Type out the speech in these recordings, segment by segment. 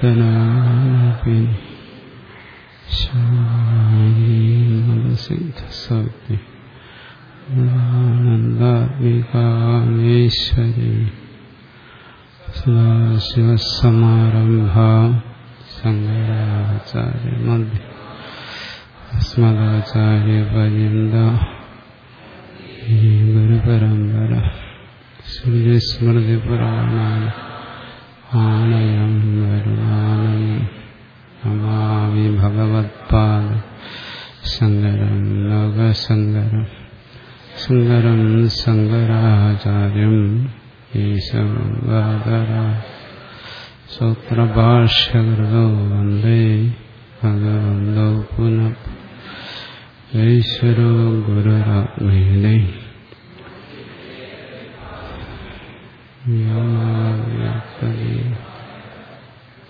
സങ്കീർത്തനാപി ശാന്തിസിദ്ധസൗജ്ഞ ആനന്ദാത്മികാമേശ്വരി സദാശിവസമാരംഭ ശങ്കരാചാര്യമധ്യ അസ്മദാചാര്യപര്യന്ത ഗുരുപരമ്പര ശ്രീസ്മൃതിപുരാണാന ആലയം വരുമാനം നമാമി ഭഗവത്പാദ ശങ്കരം ലോകശങ്കരം ശങ്കരം ശങ്കരാചാര്യം ഈശവര സൂത്രഭാഷ്യകൃതോ വന്ദേ ഭഗവന്തോ പുനഃ ഈശ്വരോ ഗുരുരാത്മേനെ ദക്ഷിണാമൂർത്തയേ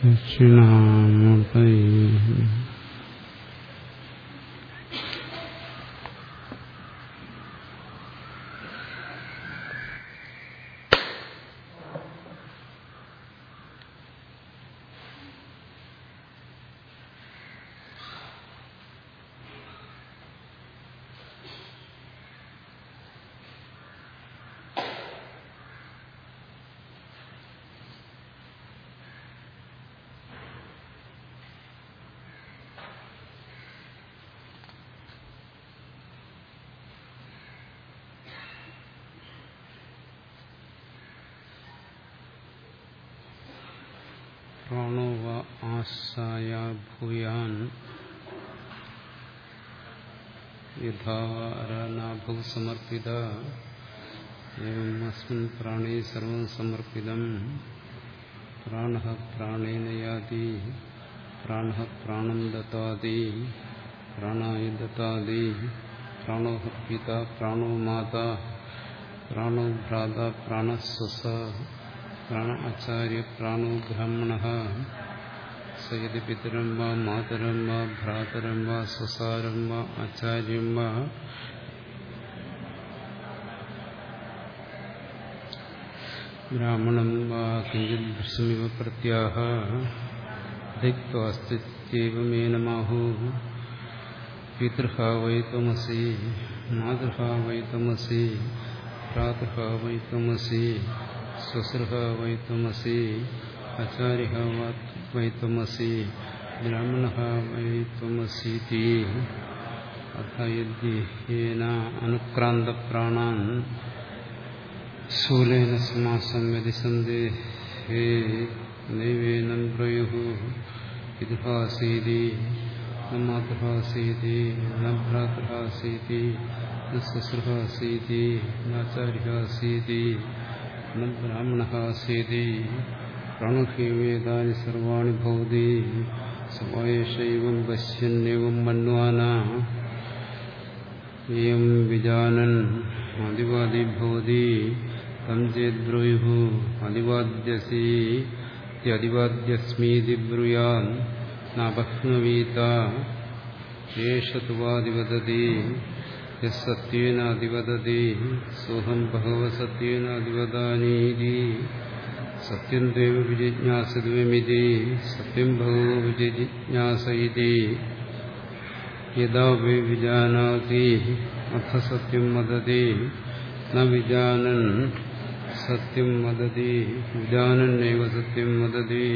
പ്രാണോ സമർപ്പിത. അസ്മിൻ പ്രാണേ സർവം സമർപ്പിതം. പ്രാണ പ്രാണേന യാതി. പ്രാണ പ്രാണം പ്രാണോ പിത പ്രാണോ മാതാ. പ്രാണോ ഭ്രാത പ്രാണസ്വസ പ്രാണ പ്രാണോ ബ്രാഹ്മണ. സയതി പിതരം വാ മാതരം വാ ഭ്രാതരം വാ സ്വസാരം വാ ആചാര്യം വാ. ബ്രാഹ്മണം വാ കിഞ്ചിത് ഭൃശമിവ പ്രത്യാഹ ധിക്വാസ്തിത്യേവമേനമാഹു പിതൃഹ വൈ ത്വമസി മാതൃഹ വൈ ത്വമസി ഭ്രാതൃഹ വൈ ത്വമസി സ്വസൃഹ വൈ ത്വമസി ആചാര്യ വൈ ത്വമസി ബ്രാഹ്മണ വൈ ത്വമസീതി അഥയേന അനുക്രാന്തപ്രാണാൻ ശൂലേന സമാസം വ്യതിസന്ധേ നൈവേനം പ്രയു ഇതിഹാസീതി ന മാതൃഹാസീതി ന ഭ്രാതൃഹാസീതി ന സ്വസൃഹാസീതി നാചാര്യാസീതി ന ബ്രാഹ്മണഹാസീതി പ്രാണുഹ്യവേദാനി സർവാണി ഭവതി സമായേഷൈവം പശ്യന്യവം മന്വാന ഏം വിജാനൻ അതിവാദി ഭവതി തം ചേദ്ബ്രൂയു അതിവാദ്യസി അതിവാദ്യസ്മീതി ബ്രൂയാൻ നഭ്നവീത ഏഷ തുവാദിവദതി യസത്യേനാദിവദതി സോഹം ബഹവ സത്യേനാദിവദാനീതി സത്യം ദേവ വിജിജ്ഞാസിത്വമിതി സത്യം ഭഗവ വിജിജ്ഞാസയിതി യഥാ വൈ വിജാനാതി അഥ സത്യം വദതി ന വിജാനൻ സത്യം വദതി വിജാനന്നൈവ സത്യം വദതി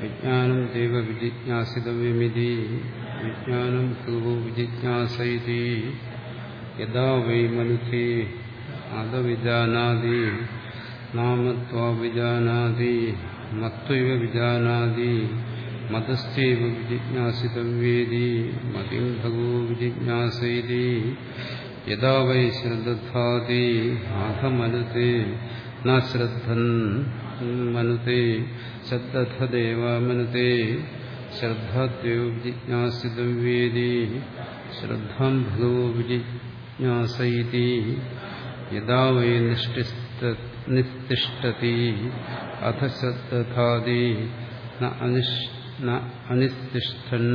വിജ്ഞാനം ദേവ വിജിജ്ഞാസിതവ്യമിതി വിജ്ഞാനം ഭഗവോ വിജിജ്ഞാസൈതി യഥാ വൈ മനുഖേ അധവിജാനാതി നാമത്വാ വിജാനാതി മത്വൈവ വിജാനാതി മതസ്ഥൈവ വിജിജ്ഞാസിതവ്യേതി മതിം ഭഗവോ വിജിജ്ഞാസൈതി യഥാ വൈ ശ്രദ്ധാതി അധമനുത്തെ നശ്രദ്ധൻ ശ്രദ്ധൻ മനുത്തെ ശ്രദ്ധദേവ മനുത്തെ ശ്രദ്ധാദ്യോ വിജിജ്ഞാസിതവ്യേതി ശ്രദ്ധാം ഭഗവോ വിജിജ്ഞാസൈതി യഥാ വൈ നിസ്തിഷ്ഠതി അഥ ശ്രദ്ധാതി അനിസ്തിഷ്ഠൻ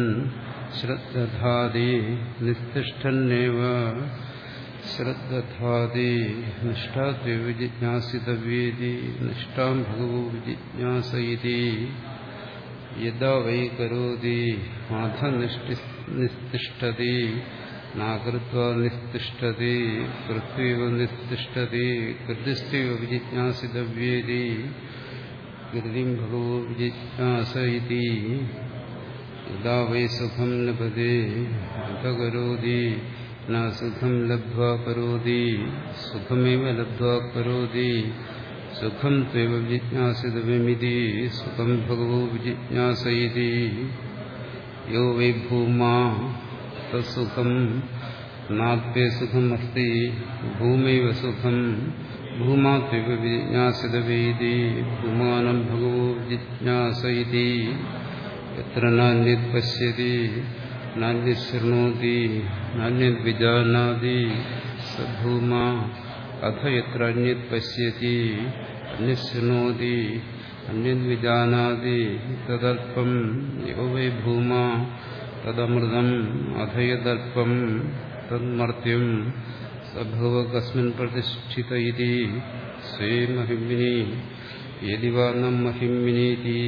ശ്രദ്ധാതി നിസ്തിഷ്ഠന്നേവ ശ്രദ്ധാതി നിഷ്ഠാദ്വൈവിജിജ്ഞാസിതവ്യേതി നിഷ്ഠാം ഭഗവോ വിജിജ്ഞാസയിതി യഥാ വൈ കരോതി അധ നിസ്തിഷ്ഠതി നാകൃത്വ നിസ്തിഷ്ഠതി കൃത്വ നിസ്തിഷ്ഠതി കൃതിസ്ഥൈവ വിജിജ്ഞാസിതവ്യേതി കൃതിം ഭഗവോ വിജിജ്ഞാസയിതി യഥാ വൈ സുഖം ലഭത്തെ അധ കരോതി നാസുഖം ലബ്ധ്വാ കരോതി സുഖമേവ ലബ്ധ്വാ കരോതി സുഖം ത്വ ജിജ്ഞാസിതമിതി സുഖം ഭഗവോ വിജിജ്ഞാസയിതി യോ വൈ ഭൂമാ തസുഖം നാത്വേ സുഖമസ്തി ഭൂമൈവ സുഖം ഭൂമാത്വ വിജിജ്ഞാസിതവേദി ഭൂമാനം ഭഗവോ വിജിജ്ഞാസയിതി എത്ര നാന്യത് പശ്യതി നാന്യശൃണോതി നാന്യദ്വിജാനാതി സഭൂമ അഥ എത്ര അന്യത് പശ്യതി അന്യശൃണോതി അന്യദ്വിജാനാതി തദൽപ്പം യോ വൈ ഭൂമ തദമൃതം അഥയദൽപ്പം തന്മർത്യം സഭവ കസ്മിൻ പ്രതിഷ്ഠിത ഇതി സ്വേ മഹിമിനി യതിവാ നം മഹിമിനീതി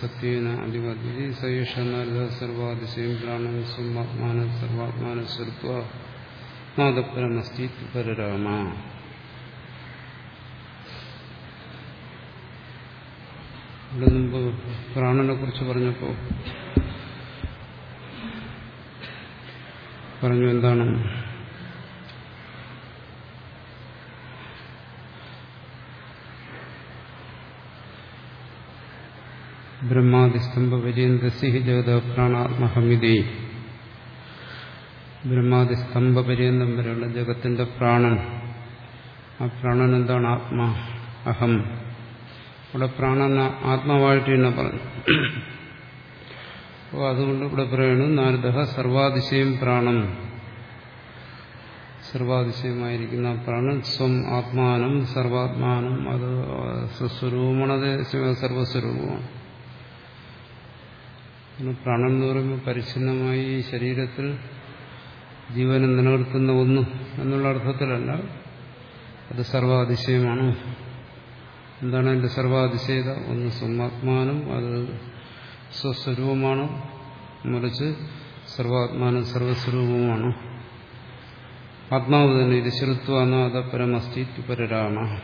സത്യേന സർവാതിശയം പ്രാണൻ സ്വമാത്മാന സർവാത്മാന പ്രാണനെ കുറിച്ച് പറഞ്ഞപ്പോ പറഞ്ഞു എന്താണ്? ജഗത പ്രാണാത്മഹമിതി ബ്രഹ്മാതിസ്തംഭപര്യന്തം വരെയുള്ള ജഗത്തിന്റെ പ്രാണൻ. ആ പ്രാണൻ എന്താണ് ആത്മാ? അഹം. ഇവിടെ പ്രാണൻ ആത്മാവായിട്ട് തന്നെ പറഞ്ഞു അപ്പോൾ അതുകൊണ്ട് ഇവിടെ പറയുന്നു നാരദ സർവാതിശയം പ്രാണം. സർവാതിശയമായിരിക്കുന്ന പ്രാണൻ സ്വം ആത്മാനം സർവാത്മാനം അത് സ്വസ്വരൂപമാണ് അത് സർവസ്വരൂപമാണ്. പ്രാണൻ എന്ന് പറയുമ്പോൾ പരിച്ഛിന്നമായി ശരീരത്തിൽ ജീവനെ നിലനിർത്തുന്ന ഒന്ന് എന്നുള്ള അർത്ഥത്തിലല്ല. അത് സർവാതിശയമാണ്. എന്താണ് എന്റെ സർവാതിശയത? ഒന്ന് സ്വമാത്മാനം അത് സ്വസ്വരൂപമാണ്. മറിച്ച് സർവാത്മാനം സർവസ്വരൂപമാണ്. ആത്മാവ് തന്നെ ഇത് ശ്രുത്വനാഥ പരമസ്തി പരരാമ.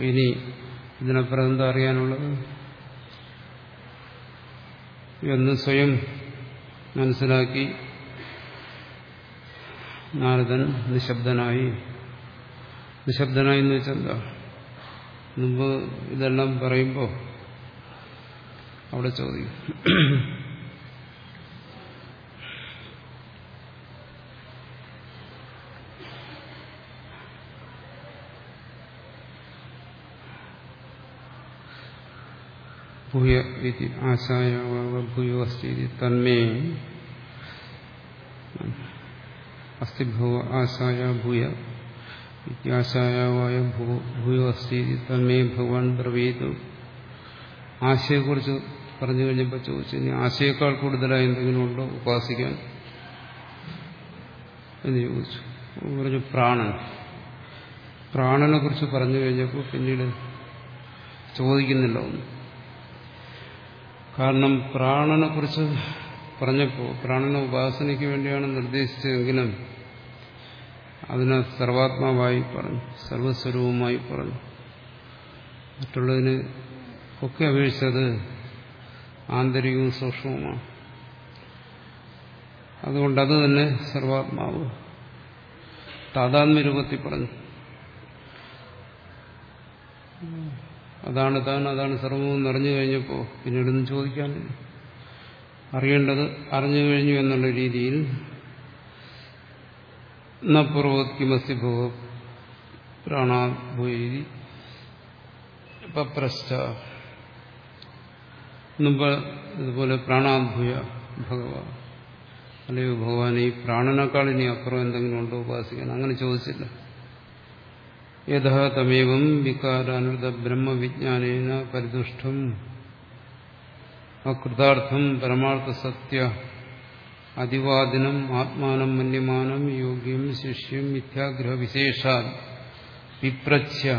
ഇനി ഇതിനപ്പുറം എന്താ അറിയാനുള്ളത്? എന്ന് സ്വയം മനസ്സിലാക്കി നാരദൻ നിശബ്ദനായി. നിശബ്ദനായി എന്ന് വെച്ചാൽ എന്താ? മുമ്പ് ഇതെല്ലാം പറയുമ്പോൾ അവിടെ ചോദിക്കും. ഭൂയ ഇതി ആശായ ഭൂയോ അസ്തി തന്മേ അസ്തി ഭൂവ ആശായ ഭൂയ ഇത്യാശായ ഭൂയോ അസ്തി തന്മേ ഭഗവാൻ ബ്രവീതു ആശയെക്കുറിച്ച് പറഞ്ഞു കഴിഞ്ഞപ്പോൾ ചോദിച്ചു ഇനി ആശയേക്കാൾ കൂടുതലായി എന്തെങ്കിലും ഉണ്ടോ ഉപാസിക്കാൻ? എന്ന് ചോദിച്ചു. പറഞ്ഞു പ്രാണൻ. പ്രാണനെ കുറിച്ച് പറഞ്ഞു കഴിഞ്ഞപ്പോൾ പിന്നീട് ചോദിക്കുന്നില്ല ഒന്നും. കാരണം പ്രാണനെ കുറിച്ച് പറഞ്ഞപ്പോൾ പ്രാണന ഉപാസനയ്ക്ക് വേണ്ടിയാണ് നിർദ്ദേശിച്ചതെങ്കിലും അതിനെ സർവാത്മാവായി പറഞ്ഞു സർവസ്വരൂപമായി പറഞ്ഞു. മറ്റുള്ളതിന് ഒക്കെ അപേക്ഷിച്ചത് ആന്തരികവും സൂക്ഷ്മവുമാണ്. അതുകൊണ്ട് അത് തന്നെ സർവാത്മാവ്. താതാത്മ്യ രൂപത്തിൽ പറഞ്ഞു. അതാണ് താൻ അതാണ് സർവവും നിറഞ്ഞു കഴിഞ്ഞപ്പോൾ പിന്നീടൊന്നും ചോദിക്കാനില്ല അറിയേണ്ടത് അറിഞ്ഞു കഴിഞ്ഞു എന്നുള്ള രീതിയിൽ പൂർവോത്കിമസ്തി ഭൂവ പ്രാണാഭൂരി പപ്രശ്ച. മുമ്പ് ഇതുപോലെ പ്രാണാഭൂയ ഭഗവാൻ അല്ലയോ ഭഗവാൻ ഈ പ്രാണനേക്കാൾ ഇനി അപ്പുറം എന്തെങ്കിലും ഉണ്ടോ ഉപാസിക്കാൻ? അങ്ങനെ ചോദിച്ചില്ല. യഥാ തമേവം വികാരാനുത ബ്രഹ്മവിജ്ഞാനേന പരിതുഷ്ടം അകൃതാർത്ഥം പരമാർത്ഥ സത്യ അതിവാദിനം ആത്മാനം മന്യമാനം യോഗ്യം ശിഷ്യം മിഥ്യാഗ്രഹവിശേഷാൽ വിശേഷാൽ വിപ്രച്ഛ്യ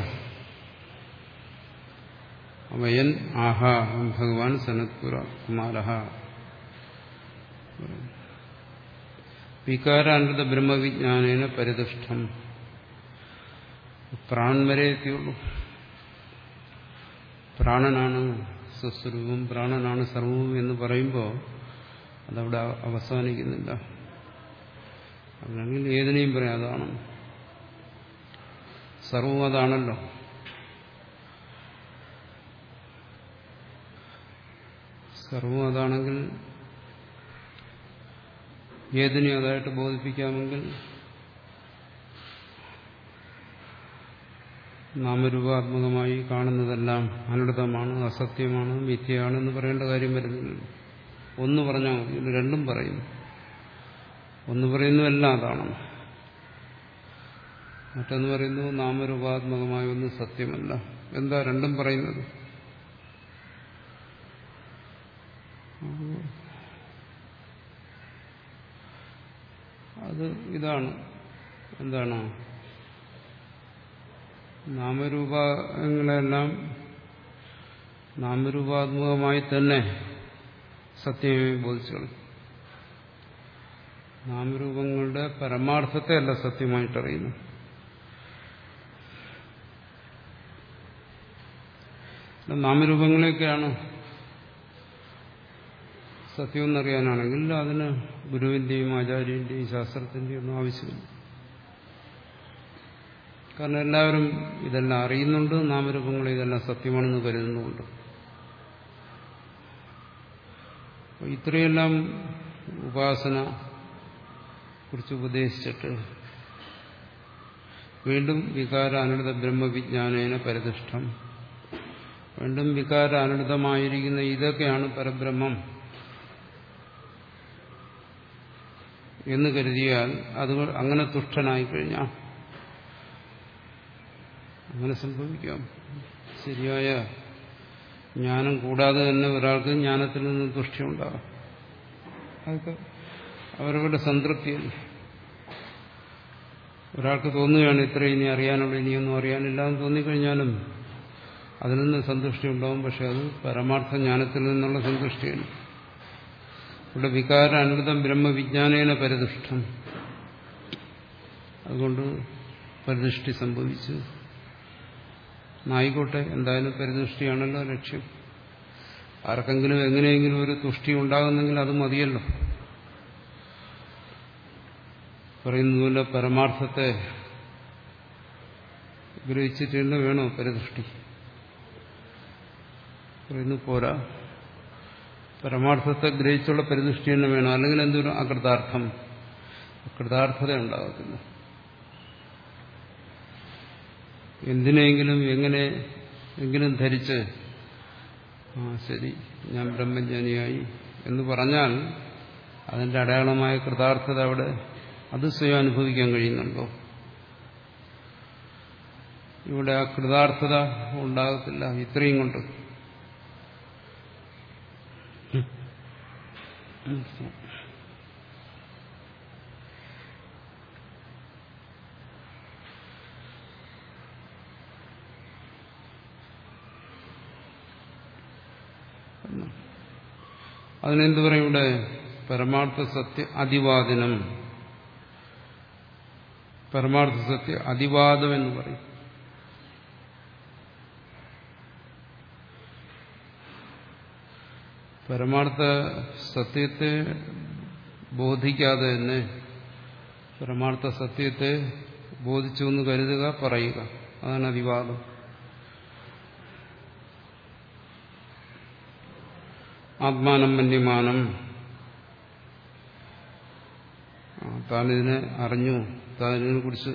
വയൻ ആഹ ഭഗവാൻ സനത്പുര കുമാര വികാരാനൃത ബ്രഹ്മവിജ്ഞാനേന പരിദുഷ്ടം പ്രാൺ വരെ എത്തിയുള്ളൂ. പ്രാണനാണ് സ്വസ്വരൂപം പ്രാണനാണ് സർവവും എന്ന് പറയുമ്പോൾ അതവിടെ അവസാനിക്കുന്നില്ല. അല്ലെങ്കിൽ ഏതിനെയും പറയാം അതാണ്. സർവവും അതാണല്ലോ. സർവവും അതാണെങ്കിൽ ഏതിനെ അതായിട്ട് ബോധിപ്പിക്കാമെങ്കിൽ നാമരൂപാത്മകമായി കാണുന്നതെല്ലാം അനർത്ഥമാണ് അസത്യമാണ് മിഥ്യയാണ് എന്ന് പറയേണ്ട കാര്യം വരുന്നില്ല. ഒന്ന് പറഞ്ഞാൽ മതി രണ്ടും പറയുന്നു ഒന്ന് പറയുന്നു എല്ലാം അതാണ്. മറ്റൊന്ന് പറയുന്നു നാമരൂപാത്മകമായ ഒന്ന് സത്യമല്ല. എന്താ രണ്ടും പറയുന്നത്? അത് ഇതാണ്. എന്താണ്? നാമരൂപങ്ങളെല്ലാം നാമരൂപാത്മകമായി തന്നെ സത്യമേ ബോധിച്ചുള്ളൂ നാമരൂപങ്ങളുടെ പരമാർത്ഥത്തെ അല്ല സത്യമായിട്ടറിയുന്നു നാമരൂപങ്ങളെയൊക്കെയാണ് സത്യമെന്നറിയാനാണെങ്കിൽ അതിന് ഗുരുവിന്റെയും ആചാര്യന്റെയും ശാസ്ത്രത്തിന്റെയും ഒന്നും ആവശ്യമില്ല. കാരണം എല്ലാവരും ഇതെല്ലാം അറിയുന്നുണ്ട്. നാമരൂപങ്ങൾ ഇതെല്ലാം സത്യമാണെന്ന് കരുതുന്നുണ്ട് ഇത്രയെല്ലാം ഉപാസന കുറിച്ച് ഉപദേശിച്ചിട്ട് വീണ്ടും വികാര ബ്രഹ്മവിജ്ഞാനേന പരിദിഷ്ടം വീണ്ടും വികാര അനുതമായിരിക്കുന്ന ഇതൊക്കെയാണ് പരബ്രഹ്മം എന്ന് കരുതിയാൽ അത് അങ്ങനെ തുഷ്ടനായി കഴിഞ്ഞാൽ അങ്ങനെ സംഭവിക്കാം. ശരിയായ ജ്ഞാനം കൂടാതെ തന്നെ ഒരാൾക്ക് ജ്ഞാനത്തിൽ നിന്ന് തുഷ്ടിയുണ്ടാകാം അതൊക്കെ അവരവരുടെ സംതൃപ്തി ഒരാൾക്ക് തോന്നുകയാണ് ഇത്ര ഇനി അറിയാനുള്ള ഇനിയൊന്നും അറിയാനില്ല എന്ന് തോന്നിക്കഴിഞ്ഞാലും അതിൽ നിന്ന് സന്തുഷ്ടി ഉണ്ടാവും പക്ഷെ അത് പരമാർത്ഥ ജ്ഞാനത്തിൽ നിന്നുള്ള സന്തുഷ്ടിയാണ്. ഇവിടെ വികാര അനുതം ബ്രഹ്മവിജ്ഞാനേന പരിദുഷ്ടം അതുകൊണ്ട് പരിദൃഷ്ടി സംഭവിച്ചു ആയിക്കോട്ടെ എന്തായാലും പരിതുഷ്ടിയാണല്ലോ ലക്ഷ്യം. ആർക്കെങ്കിലും എങ്ങനെയെങ്കിലും ഒരു തുഷ്ടി ഉണ്ടാകുന്നെങ്കിൽ അത് മതിയല്ലോ. പറയുന്നതുപോലെ പരമാർത്ഥത്തെ ഗ്രഹിച്ചിട്ട് വേണോ പരിദൃഷ്ടി പറയുന്നു പോരാ. പരമാർത്ഥത്തെ ഗ്രഹിച്ചുള്ള പരിദൃഷ്ടി തന്നെ വേണം? അല്ലെങ്കിൽ എന്തൊരു അകൃതാർത്ഥം? അകൃതാർത്ഥത ഉണ്ടാകത്തില്ല. എന്തിനെങ്കിലും എങ്ങനെ എങ്കിലും ധരിച്ച് ആ ശരി ഞാൻ ബ്രഹ്മജ്ഞാനിയായി എന്ന് പറഞ്ഞാൽ അതിന്റെ അടയാളമായ കൃതാർത്ഥത അവിടെ അത് സ്വയം അനുഭവിക്കാൻ കഴിയുന്നുണ്ടോ? ഇവിടെ ആ കൃതാർത്ഥത ഉണ്ടാകത്തില്ല ഇത്രയും കൊണ്ട്. അതിനെന്ത് പറയും ഇവിടെ? പരമാർത്ഥ സത്യ അതിവാദനം പരമാർത്ഥ സത്യ അതിവാദം എന്ന് പറയും. പരമാർത്ഥ സത്യത്തെ ബോധിക്കാതെ തന്നെ പരമാർത്ഥ സത്യത്തെ ബോധിച്ചു എന്ന് കരുതുക പറയുക. അതാണ് അതിവാദം ആത്മാനം മന്യമാനം. താനിതിനെ അറിഞ്ഞു. താനിതിനെ കുറിച്ച്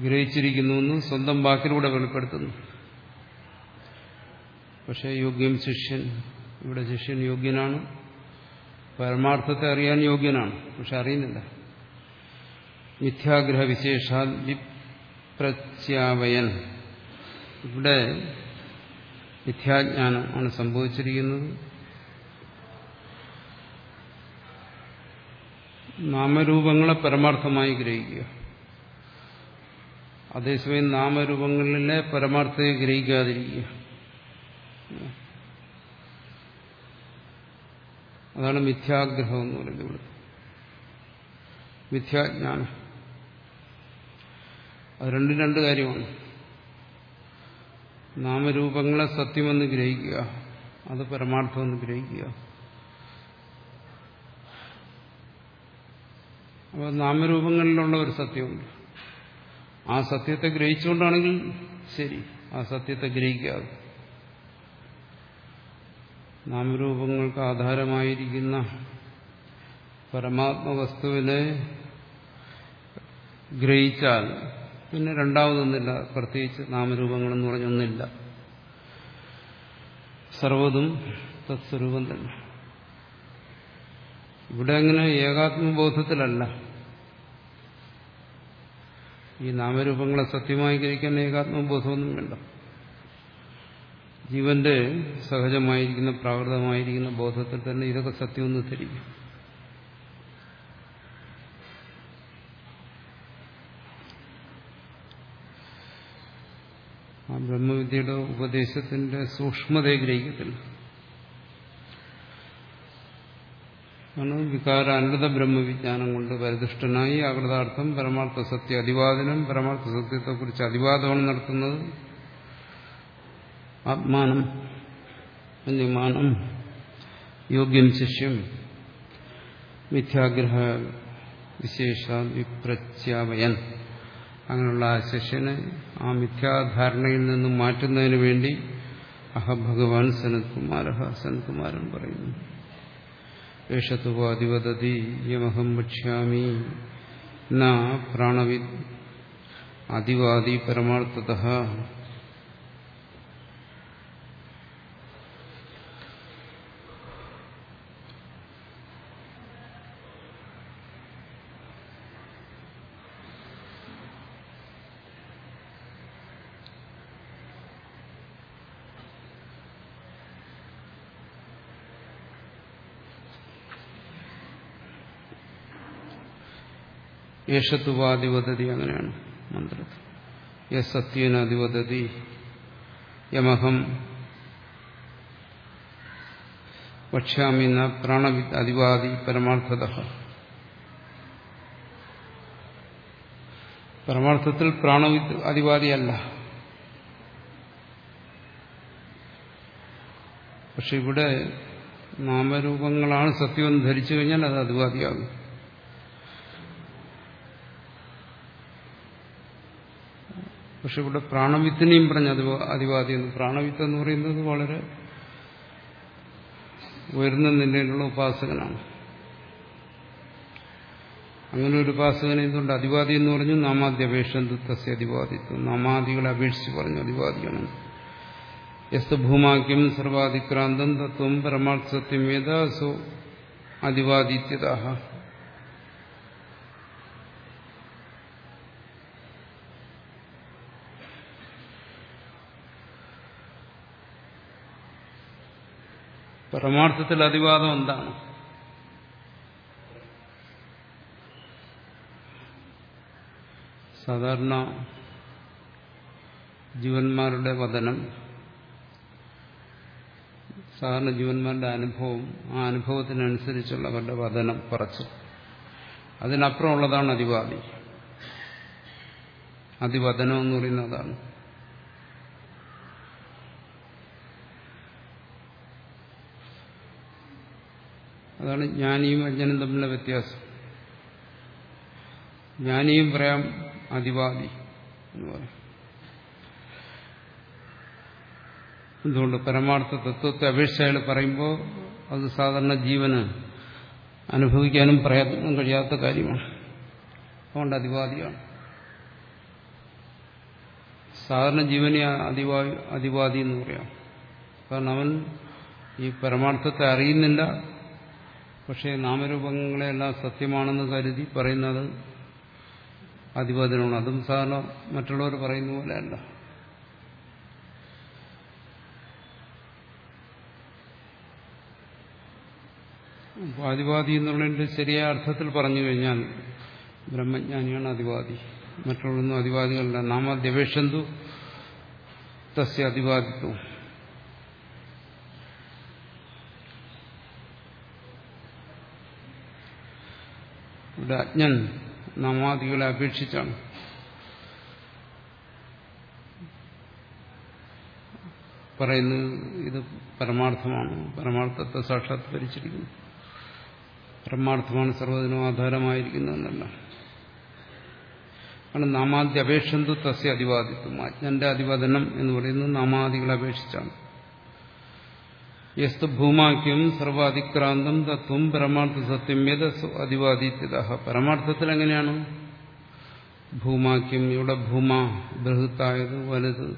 ഗ്രഹിച്ചിരിക്കുന്നു എന്ന് സ്വന്തം വാക്കിലൂടെ വെളിപ്പെടുത്തുന്നു. പക്ഷേ യോഗ്യം ശിഷ്യൻ ഇവിടെ ശിഷ്യൻ യോഗ്യനാണ്. പരമാർത്ഥത്തെ അറിയാൻ യോഗ്യനാണ്. പക്ഷെ അറിയുന്നില്ല. മിഥ്യാഗ്രഹ വിശേഷാൽ വിപ്രത്യാവയൻ. ഇവിടെ മിഥ്യാജ്ഞാനം ആണ് സംഭവിച്ചിരിക്കുന്നത്. നാമരൂപങ്ങളെ പരമാർത്ഥമായി ഗ്രഹിക്കുക. അതേസമയം നാമരൂപങ്ങളിലെ പരമാർത്ഥത്തെ ഗ്രഹിക്കാതിരിക്കുക. അതാണ് മിഥ്യാഗ്രഹം എന്ന് പറയുന്നത് ഇവിടെ. മിഥ്യാജ്ഞാനം. അത് രണ്ടും രണ്ട് കാര്യമാണ്. നാമരൂപങ്ങളെ സത്യമെന്ന് ഗ്രഹിക്കുക. അത് പരമാർത്ഥമെന്ന് ഗ്രഹിക്കുക. അപ്പോൾ നാമരൂപങ്ങളിലുള്ള ഒരു സത്യമുണ്ട്. ആ സത്യത്തെ ഗ്രഹിച്ചുകൊണ്ടാണെങ്കിൽ ശരി. ആ സത്യത്തെ ഗ്രഹിക്കാതെ നാമരൂപങ്ങൾക്ക് ആധാരമായിരിക്കുന്ന പരമാത്മവസ്തുവിനെ ഗ്രഹിച്ചാൽ പിന്നെ രണ്ടാമതൊന്നില്ല പ്രത്യേകിച്ച് നാമരൂപങ്ങളെന്ന് പറഞ്ഞൊന്നില്ല സർവതും തത്സ്വരൂപം തന്നെ. ഇവിടെ അങ്ങനെ ഏകാത്മബോധത്തിലല്ല ഈ നാമരൂപങ്ങളെ സത്യമായി ഗ്രഹിക്കാൻ ഏകാത്മബോധമൊന്നും വേണ്ട. ജീവന്റെ സഹജമായിരിക്കുന്ന പ്രാകൃതമായിരിക്കുന്ന ബോധത്തിൽ തന്നെ ഇതൊക്കെ സത്യമെന്ന് തിരിക്കും ആ ബ്രഹ്മവിദ്യയുടെ ഉപദേശത്തിന്റെ സൂക്ഷ്മതയെ ഗ്രഹിക്കത്തില്ല. ആണ് വികാര അനുത ബ്രഹ്മവിജ്ഞാനം കൊണ്ട് പരിദുഷ്ടനായി ആകൃതാർത്ഥം പരമാർത്ഥ സത്യ അതിവാദനം പരമാർത്ഥ സത്യത്തെക്കുറിച്ച് അതിവാദമാണ് നടത്തുന്നത്. ആത്മാനം അന്യമാനം യോഗ്യം ശിഷ്യം മിഥ്യാഗ്രഹ വിശേഷ വിപ്രത്യാവയൻ അങ്ങനെയുള്ള ആ ശിഷ്യനെ ആ മിഥ്യാധാരണയിൽ നിന്നും മാറ്റുന്നതിന് വേണ്ടി അഹ ഭഗവാൻ സനത്കുമാര സനത്കുമാരൻ പറയുന്നു. യേശത്തുവാദിവദതി യമഹം വക്ഷ്യാമി. ന പ്രാണവി അതിവാദി പരമാർത്ഥത യേശത്തുവാദിവദതി അങ്ങനെയാണ് മന്ത്രത്തിൽ യസ് സത്യേനാധിപതതി യമഹം വക്ഷ്യാമി ന പ്രാണവി അതിവാദി പരമാർത്ഥത. പരമാർത്ഥത്തിൽ പ്രാണവി അതിവാദിയല്ല പക്ഷെ ഇവിടെ നാമരൂപങ്ങളാണ് സത്യം ധരിച്ചു കഴിഞ്ഞാൽ അത് അതിവാദിയാകും പക്ഷെ ഇവിടെ പ്രാണവിത്തിനെയും പറഞ്ഞ അതിവാദി എന്ന് പ്രാണവിത്ത് എന്ന് പറയുന്നത് വളരെ ഉയർന്ന നിലയിലുള്ള ഉപാസകനാണ്. അങ്ങനെ ഒരു ഉപാസകനെ എന്തുകൊണ്ട് അതിവാദി എന്ന് പറഞ്ഞു? നാമാദ്യപേക്ഷന്തസ്യ അതിവാദിത്വം നാമാദികളെ അപേക്ഷിച്ച് പറഞ്ഞു അതിവാദിയാണ് യസ് ഭൂമാക്യം സർവാധിക്രാന്തം തത്വം പരമാർത്ഥ സത്യം വേദ സോ അതിവാദിത്യത പരമാർത്ഥത്തിൽ അതിവാദം എന്താണ്? സാധാരണ ജീവന്മാരുടെ വതനം സാധാരണ ജീവന്മാരുടെ അനുഭവം ആ അനുഭവത്തിനനുസരിച്ചുള്ള അവരുടെ വതനം പറച്ചു അതിനപ്പുറമുള്ളതാണ് അതിവാദി അതിവദനം എന്ന് പറയുന്നതാണ്. അതാണ് ജ്ഞാനിയും അജ്ഞനും തമ്മിലുള്ള വ്യത്യാസം. ജ്ഞാനിയും പറയാം അതിവാദി എന്ന് പറയും. എന്തുകൊണ്ട് പരമാർത്ഥ തത്വത്തെ അപേക്ഷിച്ച് പറയുമ്പോൾ അത് സാധാരണ ജീവന് അനുഭവിക്കാനും പ്രയത്നം കഴിയാത്ത കാര്യമാണ്. അതുകൊണ്ട് അതിവാദിയാണ്. സാധാരണ ജീവനെ അതിവാ അതിവാദി എന്ന് പറയാം. കാരണം അവൻ ഈ പരമാർത്ഥത്തെ അറിയുന്നില്ല പക്ഷേ നാമരൂപങ്ങളെല്ലാം സത്യമാണെന്ന് കരുതി പറയുന്നത് അതിവാദനമാണ്. അതും സാധാരണ മറ്റുള്ളവർ പറയുന്ന പോലെയല്ല അപ്പോൾ അതിവാദി എന്നുള്ളതിന്റെ ശരിയായ അർത്ഥത്തിൽ പറഞ്ഞു കഴിഞ്ഞാൽ ബ്രഹ്മജ്ഞാനിയാണ് അതിവാദി. മറ്റുള്ളൊന്നും അതിവാദികളല്ല. നാമാദ്യപേക്ഷന്തു തസ്യ അതിവാദിത്വം. ഇവിടെ അജ്ഞൻ നമാദികളെ അപേക്ഷിച്ചാണ്. പറയുന്നത് ഇത് പരമാർത്ഥമാണ്. പരമാർത്ഥത്തെ സാക്ഷാത്കരിച്ചിരിക്കുന്നു. പരമാർത്ഥമാണ് സർവതിനും ആധാരമായിരിക്കുന്നതെന്നല്ല. ആണ് നാമാദ്യ അപേക്ഷന്തു തസ്യ അതിവാദിത്വം അജ്ഞന്റെ അതിവാദനം എന്ന് പറയുന്നത് നാമാദികളെ അപേക്ഷിച്ചാണ്. യസ്തു ഭൂമാക്യം സർവാതിക്രാന്തം തത്വം പരമാർത്ഥ സത്യം യഥ അതിവാദിത്യത പരമാർത്ഥത്തിൽ എങ്ങനെയാണ്? ഭൂമാക്യം ഇവിടെ ഭൂമ ബൃഹത്തായത് വലുത്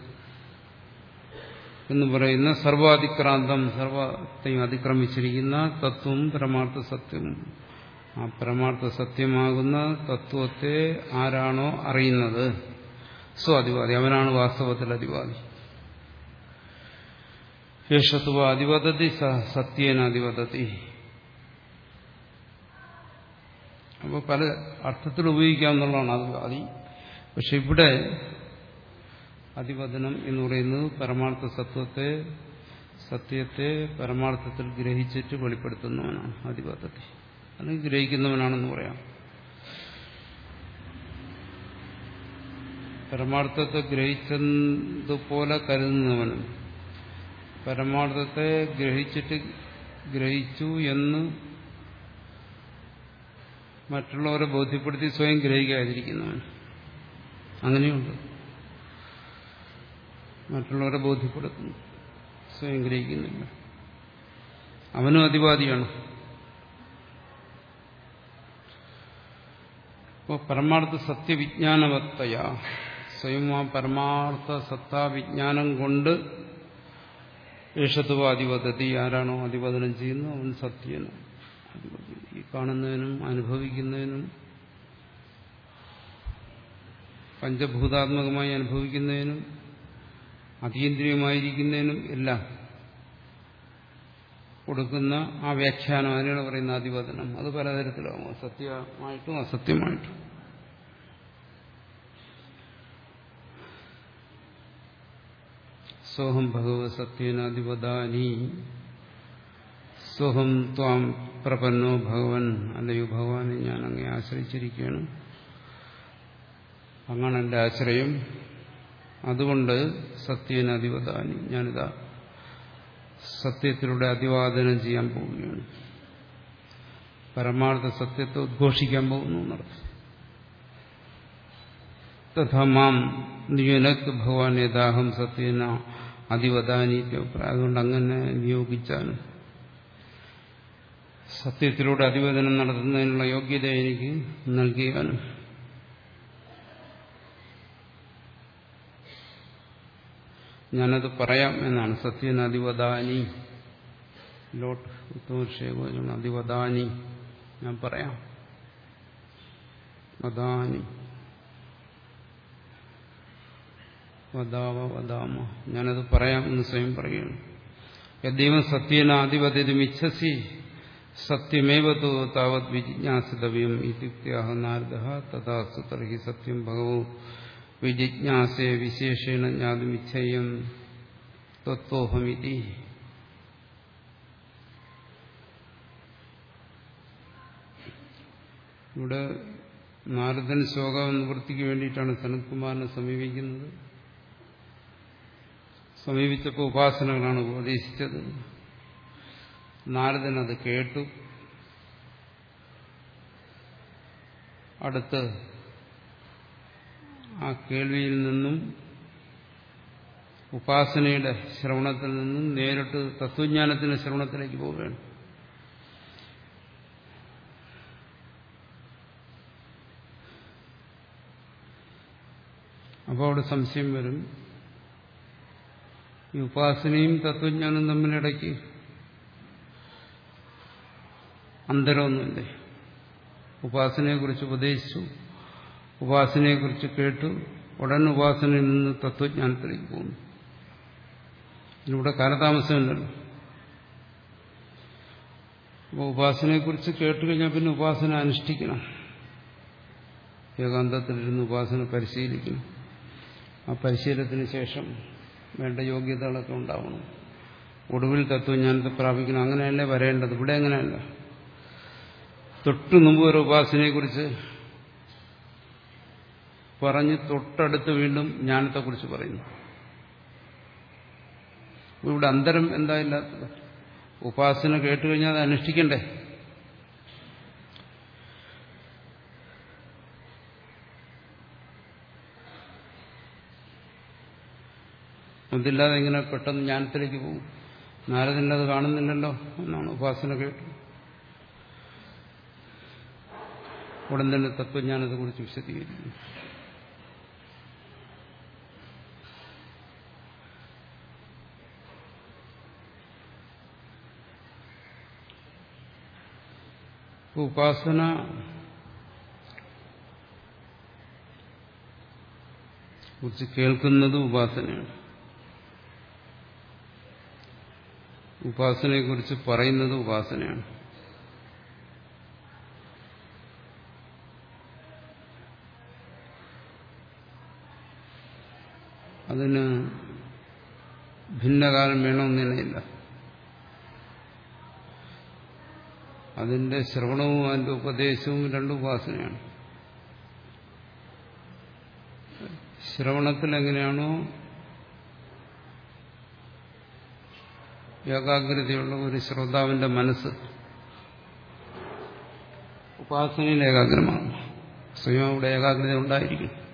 എന്ന് പറയുന്ന സർവാതിക്രാന്തം സർവത്തെയും അതിക്രമിച്ചിരിക്കുന്ന തത്വം പരമാർത്ഥ സത്യം ആ പരമാർത്ഥ സത്യമാകുന്ന തത്വത്തെ ആരാണോ അറിയുന്നത്? സ്വാധിവാദി അവനാണ് വാസ്തവത്തിൽ അധിവാദി. യേശത്വ അധിവദതി സത്യേന അധിവദതി അപ്പോൾ പല അർത്ഥത്തിൽ ഉപയോഗിക്കാവുന്നതാണ് അതി പക്ഷെ ഇവിടെ അതിവദനം എന്ന് പറയുന്നത് പരമാർത്ഥ സത്വത്തെ സത്യത്തെ പരമാർത്ഥത്തിൽ ഗ്രഹിച്ചിട്ട് വെളിപ്പെടുത്തുന്നവനാണ് അധിപദ്ധതി അല്ലെങ്കിൽ ഗ്രഹിക്കുന്നവനാണെന്ന് പറയാം. പരമാർത്ഥത്തെ ഗ്രഹിച്ചതുപോലെ കരുതുന്നവനും പരമാർത്ഥത്തെ ഗ്രഹിച്ചിട്ട് ഗ്രഹിച്ചു എന്ന് മറ്റുള്ളവരെ ബോധ്യപ്പെടുത്തി സ്വയം ഗ്രഹിക്കാതിരിക്കുന്നവൻ അങ്ങനെയുണ്ട്. മറ്റുള്ളവരെ ബോധ്യപ്പെടുത്തുന്നു. സ്വയം ഗ്രഹിക്കുന്നില്ല. അവനും അതിവാദിയാണ് അപ്പോൾ പരമാർത്ഥ സത്യവിജ്ഞാനവത്തയ. സ്വയം ആ പരമാർത്ഥ സത്താവിജ്ഞാനം കൊണ്ട് യേശത്വ അധിപതി ആരാണോ അധിപതനം ചെയ്യുന്നു അവൻ സത്യനും? ഈ കാണുന്നതിനും അനുഭവിക്കുന്നതിനും പഞ്ചഭൂതാത്മകമായി അനുഭവിക്കുന്നതിനും അതീന്ദ്രിയമായിരിക്കുന്നതിനും എല്ലാം കൊടുക്കുന്ന ആ വ്യാഖ്യാനം അതിനാണ് പറയുന്ന അതിവദനം അത് പലതരത്തിലാവും. സത്യമായിട്ടും അസത്യമായിട്ടും. സോഹം ഭഗവത് സത്യേനാധിപദാനി സോഹം ത്വാം പ്രപന്നോ ഭഗവൻ അല്ലയോ ഭഗവാനെ ഞാൻ അങ്ങേ ആശ്രയിച്ചിരിക്കുകയാണ്. അങ്ങനെ എന്റെ ആശ്രയം. അതുകൊണ്ട് സത്യേനാധിപദാനി ഞാനിതാ സത്യത്തിലൂടെ അതിവാദനം ചെയ്യാൻ പോവുകയാണ്. പരമാർത്ഥ സത്യത്തെ ഉദ്ഘോഷിക്കാൻ പോകുന്നു എന്നർത്ഥം. തഥാ മാം നിയനക്ക് ഭഗവാൻ യഥാഹം സത്യേന അതിവദാനി അതുകൊണ്ട് അങ്ങനെ നിയോഗിച്ചാലും സത്യത്തിലൂടെ അതിവേദനം നടത്തുന്നതിനുള്ള യോഗ്യത എനിക്ക് നൽകിയാലും ഞാനത് പറയാം എന്നാണ്. സത്യന അതിവദാനി ലോട്ട് ഉത്തമക്ഷേപം അതിവദാനി ഞാൻ പറയാം. വദാനി. വദാവ വദാമ. ഞാനത് പറയാം എന്ന് സ്വയം പറയുകയാണ് യദ്ദൈവം സത്യേന മിച്ഛസി സത്യമേവതോ താവത് വിജിജ്ഞാസിതവ്യം ഇത്യുക്തിയാഹ നാരദ തഥാസ്തു തർഹി സത്യം ഭഗവോ വിജിജ്ഞാസേ വിശേഷേണ ജ്ഞാതുമിച്ഛയം തത്വോഹമിതി ഇവിടെ നാരദൻ ശോക നിവൃത്തിക്ക് വേണ്ടിയിട്ടാണ് സനത്കുമാറിനെ സമീപിക്കുന്നത്. സമീപിച്ചപ്പോൾ ഉപാസനകളാണ് ഉപദേശിച്ചത്. നാരദൻ അത് കേട്ടു. അടുത്ത് ആ കേൾവിയിൽ നിന്നും ഉപാസനയുടെ ശ്രവണത്തിൽ നിന്നും നേരിട്ട് തത്വജ്ഞാനത്തിന്റെ ശ്രവണത്തിലേക്ക് പോവുകയാണ്. അപ്പോൾ അവിടെ സംശയം വരും. ഈ ഉപാസനയും തത്വജ്ഞാനം തമ്മിലിടയ്ക്ക് അന്തരമൊന്നുമില്ലേ? ഉപാസനയെക്കുറിച്ച് ഉപദേശിച്ചു. ഉപാസനയെക്കുറിച്ച് കേട്ടു. ഉടൻ ഉപാസനയിൽ നിന്ന് തത്വജ്ഞാനത്തിലേക്ക് പോകുന്നു. ഇതിലൂടെ കാലതാമസമില്ലല്ലോ. അപ്പോൾ ഉപാസനയെക്കുറിച്ച് കേട്ട് കഴിഞ്ഞാൽ പിന്നെ ഉപാസന അനുഷ്ഠിക്കണം. ഏകാന്തത്തിലിരുന്ന് ഉപാസന പരിശീലിക്കണം. ആ പരിശീലനത്തിന് ശേഷം വേണ്ട യോഗ്യതകളൊക്കെ ഉണ്ടാവണം. ഒടുവിൽ തത്വജ്ഞാനത്തെ പ്രാപിക്കണം. അങ്ങനെയല്ലേ വരേണ്ടത്? ഇവിടെ അങ്ങനെയല്ല. തൊട്ടു മുമ്പ് ഒരു ഉപാസനയെക്കുറിച്ച് പറഞ്ഞ് തൊട്ടടുത്ത് വീണ്ടും ജ്ഞാനത്തെക്കുറിച്ച് പറയുന്നു. ഇവിടെ അന്തരം എന്താ ഇല്ലാത്തത്? ഉപാസന കേട്ടുകഴിഞ്ഞാൽ അത് അനുഷ്ഠിക്കണ്ടേ? അതില്ലാതെ എങ്ങനെ പെട്ടെന്ന് ജ്ഞാനത്തിലേക്ക് പോകും? നാരദനത് കാണുന്നില്ലല്ലോ എന്നാണ് ഉപാസന കേട്ടു ഉടൻ തന്നെ തത്വജ്ഞാനത്തെ കുറിച്ച് വിശദീകരിക്കുന്നു. ഉപാസന കുറിച്ച് കേൾക്കുന്നത് ഉപാസനയാണ്. ഉപാസനയെക്കുറിച്ച് പറയുന്നത് ഉപാസനയാണ്. അതിന് ഭിന്നകാലം വേണമെന്നില്ല. അതിന്റെ ശ്രവണവും അതിന്റെ ഉപദേശവും രണ്ടും ഉപാസനയാണ്. ശ്രവണത്തിൽ എങ്ങനെയാണോ ഏകാഗ്രതയുള്ള ഒരു ശ്രോതാവിന്റെ മനസ്സ് ഉപാസനയിൽ ഏകാഗ്രമാണ്. സ്വയം അവിടെ ഏകാഗ്രത ഉണ്ടായിരിക്കും.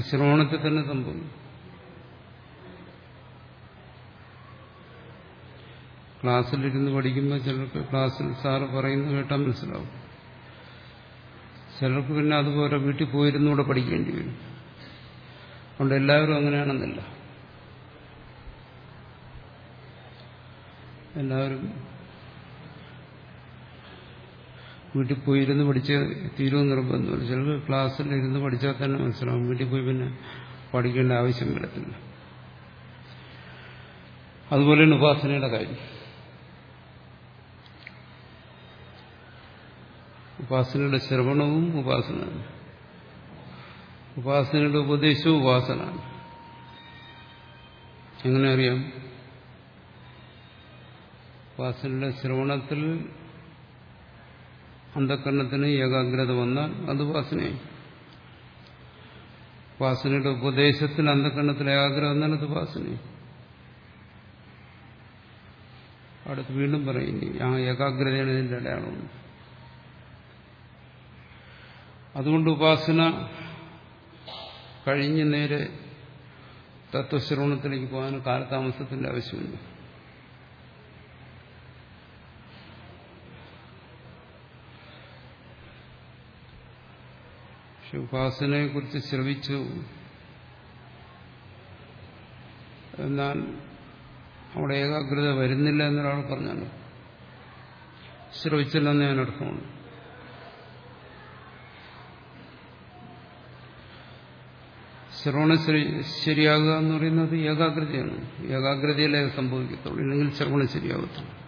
ശ്രവണത്തിൽ തന്നെ സംഭവിക്കും. ക്ലാസ്സിലിരുന്ന് പഠിക്കുമ്പോൾ ചിലർക്ക് ക്ലാസ്സിൽ സാറ് പറയുന്നത് കേട്ടാൽ മനസ്സിലാവും. ചിലർക്ക് പിന്നെ അതുപോലെ വീട്ടിൽ പോയിരുന്നൂടെ പഠിക്കേണ്ടി വരും. അതുകൊണ്ട് എല്ലാവരും അങ്ങനെയാണെന്നില്ല. എല്ലാവരും വീട്ടിൽ പോയിരുന്ന് പഠിച്ച് തീരുമെന്ന് നിർബന്ധമില്ല ചിലർക്ക് ക്ലാസ്സിൽ ഇരുന്ന് പഠിച്ചാൽ തന്നെ മനസ്സിലാവും. വീട്ടിൽ പോയി പിന്നെ പഠിക്കേണ്ട ആവശ്യം വരത്തില്ല. അതുപോലെയാണ് ഉപാസനയുടെ കാര്യം. ഉപാസനയുടെ ശ്രവണവും ഉപാസനയാണ്. ഉപാസനയുടെ ഉപദേശവും ഉപാസനയാണ്. എങ്ങനെ അറിയാം? ഉപാസനയുടെ ശ്രവണത്തിൽ അന്ധകരണത്തിന് ഏകാഗ്രത വന്നാൽ അത് ഉപാസനയായി. ഉപാസനയുടെ ഉപദേശത്തിൽ അന്ധകരണത്തിൽ ഏകാഗ്രത വന്നാൽ അത് ഉപാസനയായി. അടുത്ത് വീണ്ടും പറയുന്നു ആ ഏകാഗ്രതയാണ് ഇതിന്റെ അടയാളം. അതുകൊണ്ട് ഉപാസന കഴിഞ്ഞ നേരെ തത്വശ്രവണത്തിലേക്ക് പോകാൻ കാലതാമസത്തിന്റെ ആവശ്യമില്ല. പക്ഷെ ഉപാസനയെക്കുറിച്ച് ശ്രവിച്ചു. എന്നാൽ അവിടെ ഏകാഗ്രത വരുന്നില്ല എന്നൊരാൾ പറഞ്ഞാണ്. ശ്രവിച്ചില്ലെന്ന് ഞാൻ അർത്ഥമാണ് ശ്രവണം ശരിയാകുക എന്ന് പറയുന്നത് ഏകാഗ്രതയാണ്. ഏകാഗ്രതയിലേ സംഭവിക്കത്തുള്ളൂ. ഇല്ലെങ്കിൽ ശ്രവണം ശരിയാകത്തുള്ളൂ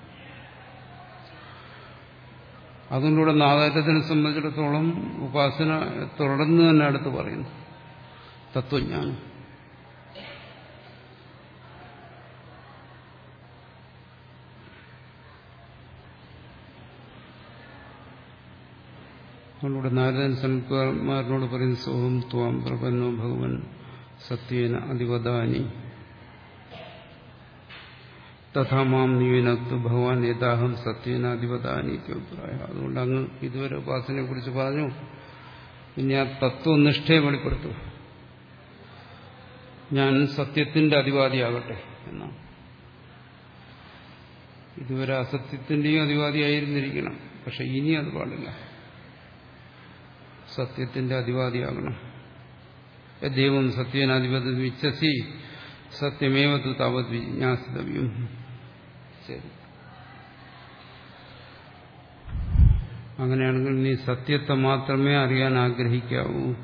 അതുകൊണ്ടിവിടെ നാദാറ്റത്തിനെ സംബന്ധിച്ചിടത്തോളം ഉപാസന തുടർന്ന് തന്നെ അടുത്ത് പറയുന്നു. തത്വജ്ഞാനം. അതുകൊണ്ട് നാരദൻ സനത്കുമാരനോട് പറയുന്നു സോഹം ത്വാം പ്രപന്നോ ഭഗവൻ സത്യേന അധിവദാനി. തഥാ മാം ഭഗവാൻ യഥാഹം സത്യേന അധിവദാനി അഭിപ്രായം അതുകൊണ്ട് അങ്ങ് ഇതുവരെ ഉപാസനയെ കുറിച്ച് പറഞ്ഞു. ഇനി ആ തത്വനിഷ്ഠയെ വെളിപ്പെടുത്തു. ഞാൻ സത്യത്തിന്റെ അധിവാദിയാകട്ടെ എന്നാണ്. ഇതുവരെ അസത്യത്തിന്റെയും അധിവാദിയായിരുന്നിരിക്കണം. പക്ഷെ ഇനി അത് പാടില്ല. സത്യത്തിന്റെ അധിവാദിയാകണം. ദൈവം സത്യേനാധിപതി വിശ്വസി സത്യമേവ തു താവത് വിജ്ഞാസിതവ്യം. ശരി. അങ്ങനെയാണെങ്കിൽ നീ സത്യത്തെ മാത്രമേ അറിയാൻ ആഗ്രഹിക്കാവൂ.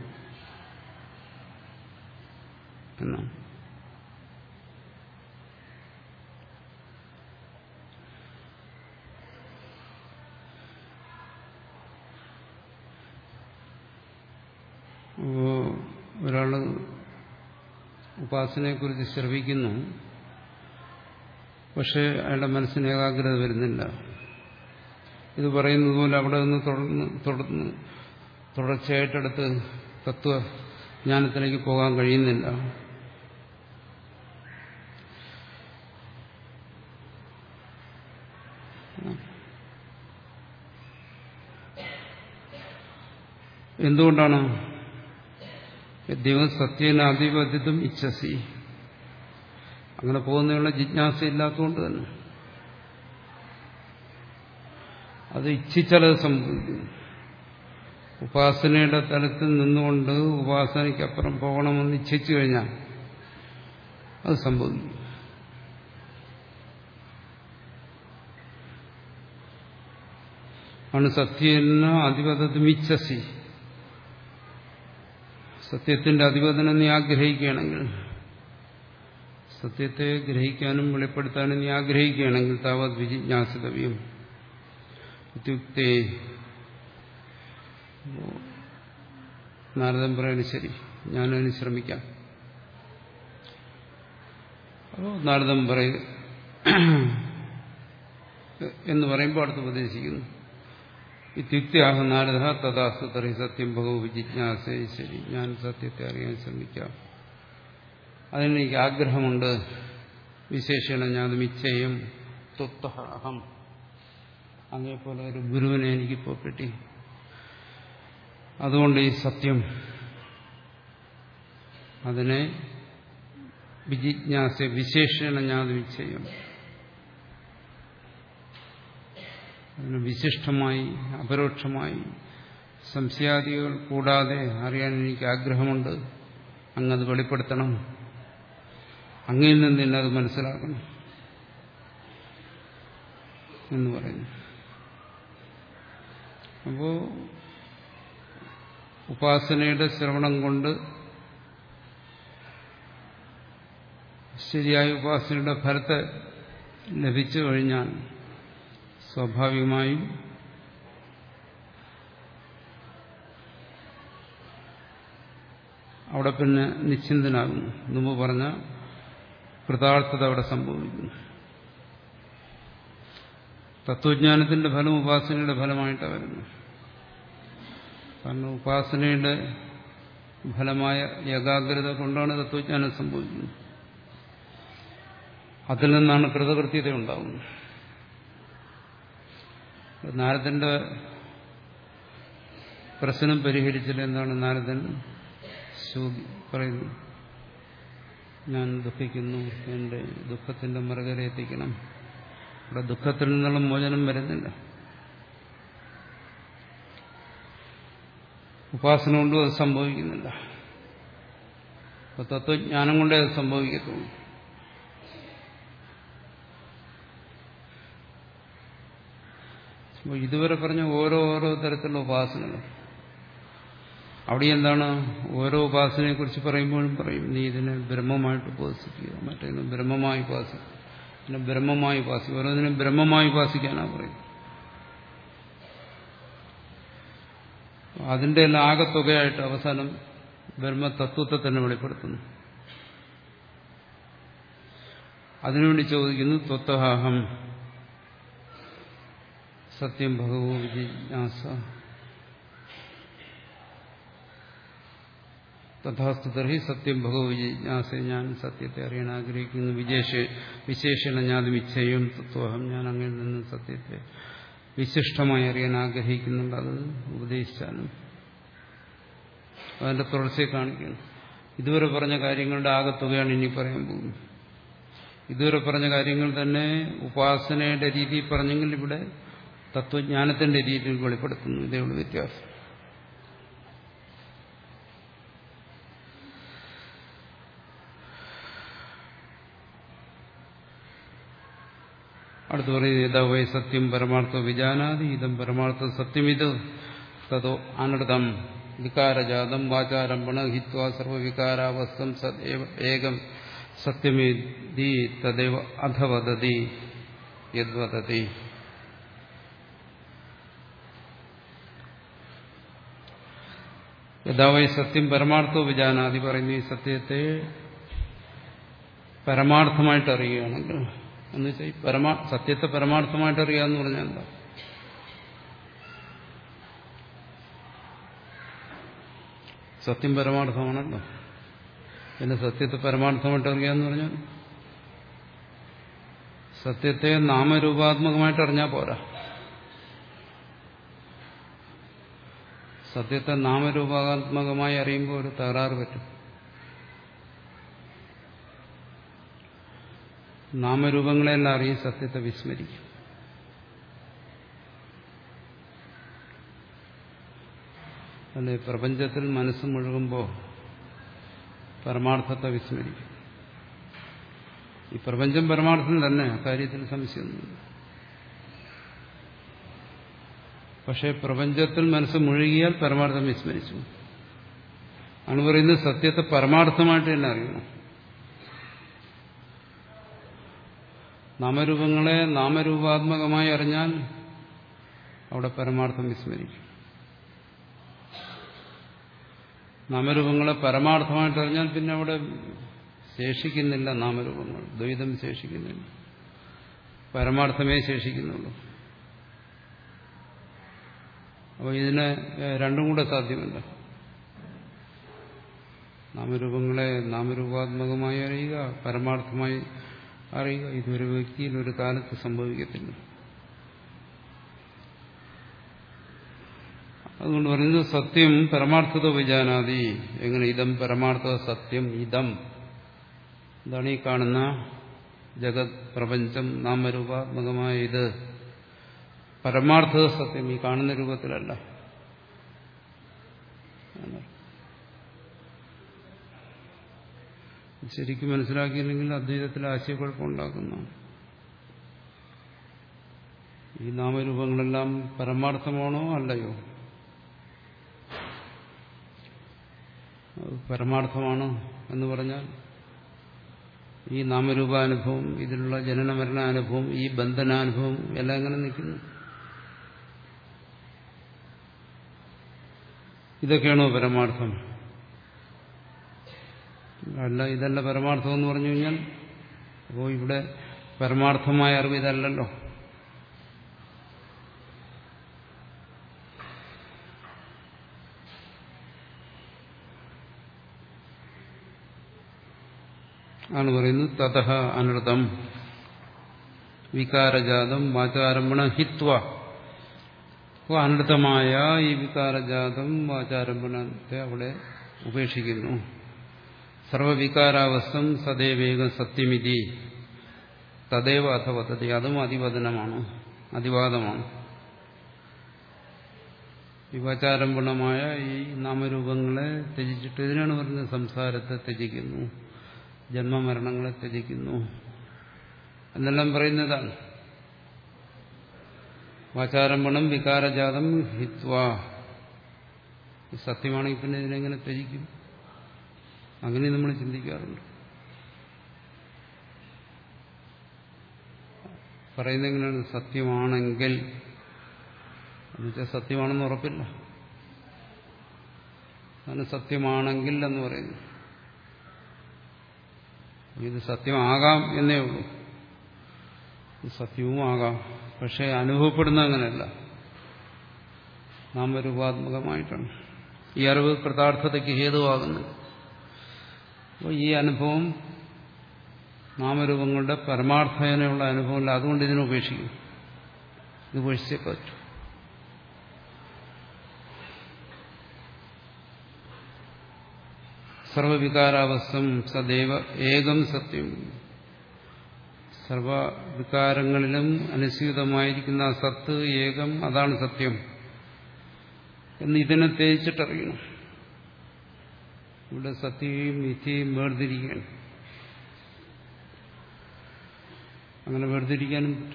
എന്നാണ് ഒരാൾ ഉപാസനയെക്കുറിച്ച് ശ്രവിക്കുന്നു. പക്ഷെ അയാളുടെ മനസ്സിന് ഏകാഗ്രത വരുന്നില്ല. ഇത് പറയുന്നത് പോലെ അവിടെ നിന്ന് തുടർന്ന് തുടർന്ന് തുടർച്ചയായിട്ടടുത്ത് തത്വജ്ഞാനത്തിലേക്ക് പോകാൻ കഴിയുന്നില്ല. എന്തുകൊണ്ടാണ്? ദൈവം സത്യേനാധിപത്യത്വം ഇച്ഛസി. അങ്ങനെ പോകുന്നതിനുള്ള ജിജ്ഞാസ ഇല്ലാത്തതുകൊണ്ട് തന്നെ. അത് ഇച്ഛിച്ചാലത് സംഭവിക്കും. ഉപാസനയുടെ തലത്തിൽ നിന്നുകൊണ്ട് ഉപാസനയ്ക്കപ്പുറം പോകണമെന്ന് ഇച്ഛിച്ചു കഴിഞ്ഞാൽ അത് സംഭവിക്കും. ആണ് സത്യേന അധിപതമിച്ചസി സത്യത്തിന്റെ അധിപതനം നീ ആഗ്രഹിക്കുകയാണെങ്കിൽ സത്യത്തെ ഗ്രഹിക്കാനും വെളിപ്പെടുത്താനും നീ ആഗ്രഹിക്കുകയാണെങ്കിൽ താവത് വിജിജ്ഞാസിതവ്യം. ഇത്യുക്തേ നാരദം പറയുന്നത് ശരി ഞാനതിന് ശ്രമിക്കാം. അപ്പോൾ നാരദം പറയും എന്ന് പറയുമ്പോൾ അടുത്ത് ഉപദേശിക്കുന്നു. ഇത്യുക്തിയാഹ നാരദ തഥാസ്തു തറി സത്യം ഭഗവ വിജിജ്ഞാസേ ശരി ഞാൻ സത്യത്തെ അറിയാൻ ശ്രമിക്കാം. അതിനെനിക്ക് ആഗ്രഹമുണ്ട്. വിശേഷണം ഞാൻ മിച്ചയും. തൊത്തഹം. അങ്ങേപ്പോലെ ഒരു ഗുരുവിനെ എനിക്കിപ്പോൾ കിട്ടി. അതുകൊണ്ട് ഈ സത്യം അതിനെ വിജിജ്ഞാസ വിശേഷണ ഞാൻ നിശ്ചയം അതിന് വിശിഷ്ടമായി അപരോക്ഷമായി സംശയാദികൾ കൂടാതെ അറിയാൻ എനിക്ക് ആഗ്രഹമുണ്ട്. അങ്ങത് വെളിപ്പെടുത്തണം. അങ്ങയിൽ നിന്ന് തന്നെ അത് മനസ്സിലാക്കണം എന്ന് പറയുന്നു. അപ്പോ ഉപാസനയുടെ ശ്രവണം കൊണ്ട് ശരിയായ ഉപാസനയുടെ ഫലത്തെ ലഭിച്ചു കഴിഞ്ഞാൽ സ്വാഭാവികമായും അവിടെ പിന്നെ നിശ്ചിന്തനാകുന്നു. മുമ്പ് പറഞ്ഞ കൃതാർത്ഥത അവിടെ സംഭവിക്കുന്നു. തത്വജ്ഞാനത്തിന്റെ ഫലം ഉപാസനയുടെ ഫലമായിട്ടാണ് വരുന്നത്. കാരണം ഉപാസനയുടെ ഫലമായ ഏകാഗ്രത കൊണ്ടാണ് തത്വജ്ഞാനം സംഭവിക്കുന്നത്. അതിൽ നിന്നാണ് കൃതകൃത്യത ഉണ്ടാകുന്നത് നാരദന്റെ പ്രശ്നം പരിഹരിച്ചില്ല എന്താണ്? നാരദൻ പറയുന്നു ഞാൻ ദുഃഖിക്കുന്നു എന്റെ ദുഃഖത്തിന്റെ മറുകര എത്തിക്കണം. ഇവിടെ ദുഃഖത്തിൽ നിന്നുള്ള മോചനം വരുന്നില്ല. ഉപാസന കൊണ്ടും അത് സംഭവിക്കുന്നില്ല. അപ്പൊ തത്വജ്ഞാനം കൊണ്ടേ അത് സംഭവിക്കത്തുള്ളൂ. ഇതുവരെ പറഞ്ഞ ഓരോ ഓരോ തരത്തിലുള്ള ഉപാസനകൾ. അവിടെ എന്താണ്? ഓരോ ഉപാസനയെ കുറിച്ച് പറയുമ്പോഴും പറയും നീ ഇതിനെ ബ്രഹ്മമായിട്ട് ഉപാസിക്കുക മറ്റേതിനെ ബ്രഹ്മമായി ഉപാസിക്കുക പിന്നെ ബ്രഹ്മമായി ഉപാസിക്കുക ഓരോന്നിനും ബ്രഹ്മമായി ഉപാസിക്കാനാണ് പറയും അതിന്റെ എല്ലാം ആകത്തുകയായിട്ട് അവസാനം ബ്രഹ്മതത്വത്തെ തന്നെ വെളിപ്പെടുത്തുന്നു. അതിനുവേണ്ടി ചോദിക്കുന്നു ത്വത്തഹാഹം സത്യം ഭഗവോ വിജിജ്ഞാസ തഥാസ്തുതർഹി സത്യം ഭഗവോ വിജിജ്ഞാസ ഞാൻ സത്യത്തെ അറിയാൻ ആഗ്രഹിക്കുന്നു. വിജേഷ വിശേഷണ ഞാൻ മിച്ചയും തത്വഹം ഞാൻ അങ്ങനെ നിന്ന് സത്യത്തെ വിശിഷ്ടമായി അറിയാൻ ആഗ്രഹിക്കുന്നുണ്ട്. അത് ഉപദേശിച്ചാലും അതിന്റെ തുടർച്ചയെ കാണിക്കുന്നു ഇതുവരെ പറഞ്ഞ കാര്യങ്ങളുടെ ആകത്തുകയാണ് ഇനി പറയാൻ പോകുന്നത്. ഇതുവരെ പറഞ്ഞ കാര്യങ്ങൾ തന്നെ ഉപാസനയുടെ രീതിയിൽ പറഞ്ഞെങ്കിൽ ഇവിടെ തത്വജ്ഞാനത്തിന്റെ രീതിയിൽ വെളിപ്പെടുത്തുന്നു. ഇതേ ഉള്ളൂ വ്യത്യാസം. അടുത്ത് പറയുന്നത് യഥാ വൈ സത്യം പരമാർത്ഥ വിജാനാതി ഇതം പരമാർത്ഥ സത്യമിത് തതോ അനൃതം വികാരജാതം വാചാരംഭണ ഹിത്വ സർവവികാരാവസ്ഥം ഏകം സത്യമേതി തദേവ അധവദതി യദ്വദതി യഥാവൈ സത്യം പരമാർത്ഥോ വിജാനാതി പറയുന്ന ഈ സത്യത്തെ പരമാർത്ഥമായിട്ട് അറിയുകയാണെങ്കിൽ എന്ന് വെച്ചാൽ ഈ പരമാ സത്യത്തെ പരമാർത്ഥമായിട്ട് അറിയുക എന്ന് പറഞ്ഞാൽ എന്താ? സത്യം പരമാർത്ഥമാണല്ലോ. പിന്നെ സത്യത്തെ പരമാർത്ഥമായിട്ട് അറിയുക എന്ന് പറഞ്ഞാൽ സത്യത്തെ നാമരൂപാത്മകമായിട്ട് അറിഞ്ഞാൽ പോരാ. സത്യത്തെ നാമരൂപാത്മകമായി അറിയുമ്പോൾ ഒരു തകരാറ് പറ്റും. നാമരൂപങ്ങളെല്ലാം അറിയും സത്യത്തെ വിസ്മരിക്കും. അല്ലെ? പ്രപഞ്ചത്തിൽ മനസ്സ് മുഴുകുമ്പോൾ പരമാർത്ഥത്തെ വിസ്മരിക്കും. ഈ പ്രപഞ്ചം പരമാർത്ഥം തന്നെ അക്കാര്യത്തിൽ സംശയമൊന്നുമില്ല. പക്ഷെ പ്രപഞ്ചത്തിൽ മനസ്സ് മുഴുകിയാൽ പരമാർത്ഥം വിസ്മരിച്ചു. ആണ് പറയുന്നത് സത്യത്തെ പരമാർത്ഥമായിട്ട് തന്നെ അറിയണം. നാമരൂപങ്ങളെ നാമരൂപാത്മകമായി അറിഞ്ഞാൽ അവിടെ പരമാർത്ഥം വിസ്മരിക്കും. നാമരൂപങ്ങളെ പരമാർത്ഥമായിട്ട് അറിഞ്ഞാൽ പിന്നെ അവിടെ ശേഷിക്കുന്നില്ല നാമരൂപങ്ങൾ. ദ്വൈതം ശേഷിക്കുന്നില്ല. പരമാർത്ഥമേ ശേഷിക്കുന്നുള്ളൂ. അപ്പോൾ ഇതിന് രണ്ടും കൂടെ സാധ്യമല്ല നാമരൂപങ്ങളെ നാമരൂപാത്മകമായി അറിയുക പരമാർത്ഥമായി അറിയുക. ഇതൊരു വ്യക്തിയിൽ ഒരു കാലത്ത് സംഭവിക്കത്തില്ല. അതുകൊണ്ട് പറയുന്നത് സത്യം പരമാർത്ഥത വിജാനാതി എങ്ങനെ ഇതം പരമാർത്ഥ സത്യം ഇതം. ഇതാണ് ഈ കാണുന്ന ജഗത് പ്രപഞ്ചം നാമരൂപാത്മകമായ ഇത്. പരമാർത്ഥ സത്യം ഈ കാണുന്ന രൂപത്തിലല്ല. ശരിക്കും മനസ്സിലാക്കിയില്ലെങ്കിൽ അദ്വൈതത്തിൽ ആശയക്കുഴപ്പമുണ്ടാക്കുന്നു. ഈ നാമരൂപങ്ങളെല്ലാം പരമാർത്ഥമാണോ അല്ലയോ? പരമാർത്ഥമാണ് എന്ന് പറഞ്ഞാൽ ഈ നാമരൂപാനുഭവം ഇതിലുള്ള ജനന മരണാനുഭവം ഈ ബന്ധനാനുഭവം എല്ലാം എങ്ങനെ നിൽക്കുന്നു? ഇതൊക്കെയാണോ പരമാർത്ഥം? അല്ല ഇതല്ല പരമാർത്ഥം എന്ന് പറഞ്ഞു കഴിഞ്ഞാൽ അപ്പോൾ ഇവിടെ പരമാർത്ഥമായ അറിവ് ഇതല്ലല്ലോ. ആണ് പറയുന്നത് തഥ അനൃതം വികാരജാതം വാചാരംഭണ ഹിത്വ. അപ്പോൾ അനൃതമായ ഈ വികാരജാതം വാചാരംഭണത്തെ അവിടെ ഉപേക്ഷിക്കുന്നു. സർവവികാരാവസ്ഥം സദേവേഗം സത്യമിതി. തദൈവ അഥവതതി അതും അതിവദനമാണ് അതിവാദമാണ്. വിവാചാരംഭണമായ ഈ നാമരൂപങ്ങളെ ത്യജിച്ചിട്ട് ഇതിനാണ് പറയുന്നത് സംസാരത്തെ ത്യജിക്കുന്നു ജന്മമരണങ്ങളെ ത്യജിക്കുന്നു. എന്നെല്ലാം പറയുന്നതാണ്. വാചാരംപണം വികാരജാതം ഹിത്വ. സത്യമാണെങ്കിൽ പിന്നെ ഇതിനെങ്ങനെ ത്യജിക്കും? അങ്ങനെ നമ്മൾ ചിന്തിക്കാറുണ്ട്. എങ്ങനെയാണ്? സത്യമാണെങ്കിൽ. എന്നുവെച്ചാൽ സത്യമാണെന്ന് ഉറപ്പില്ല. അതിന് സത്യമാണെങ്കിൽ എന്ന് പറയുന്നു. ഇത് സത്യമാകാം എന്നേ ഉള്ളൂ. സത്യവും ആകാം. പക്ഷെ അനുഭവപ്പെടുന്ന അങ്ങനെയല്ല. നാമരൂപാത്മകമായിട്ടാണ് ഈ അറിവ് കൃതാർത്ഥതയ്ക്ക് ഹേതുവാകുന്നത് അപ്പോൾ ഈ അനുഭവം നാമരൂപങ്ങളുടെ പരമാർത്ഥേനയുള്ള അനുഭവമില്ല. അതുകൊണ്ട് ഇതിനെ ഉപേക്ഷിക്കും ഇത് ഉപേക്ഷിച്ചേ പറ്റും. സർവവികാരാവസ്ഥം സദൈവ ഏകം സത്യം. സർവവികാരങ്ങളിലും അനുസ്യൂതമായിരിക്കുന്ന സത്ത് ഏകം അതാണ് സത്യം. എന്ന് ഇതിനെ തേച്ചിട്ടറിയണം. ഇവിടെ സത്യയും മിഥ്യയും വേർതിരിക്കുകയാണ് അങ്ങനെ വേർതിരിക്കാനും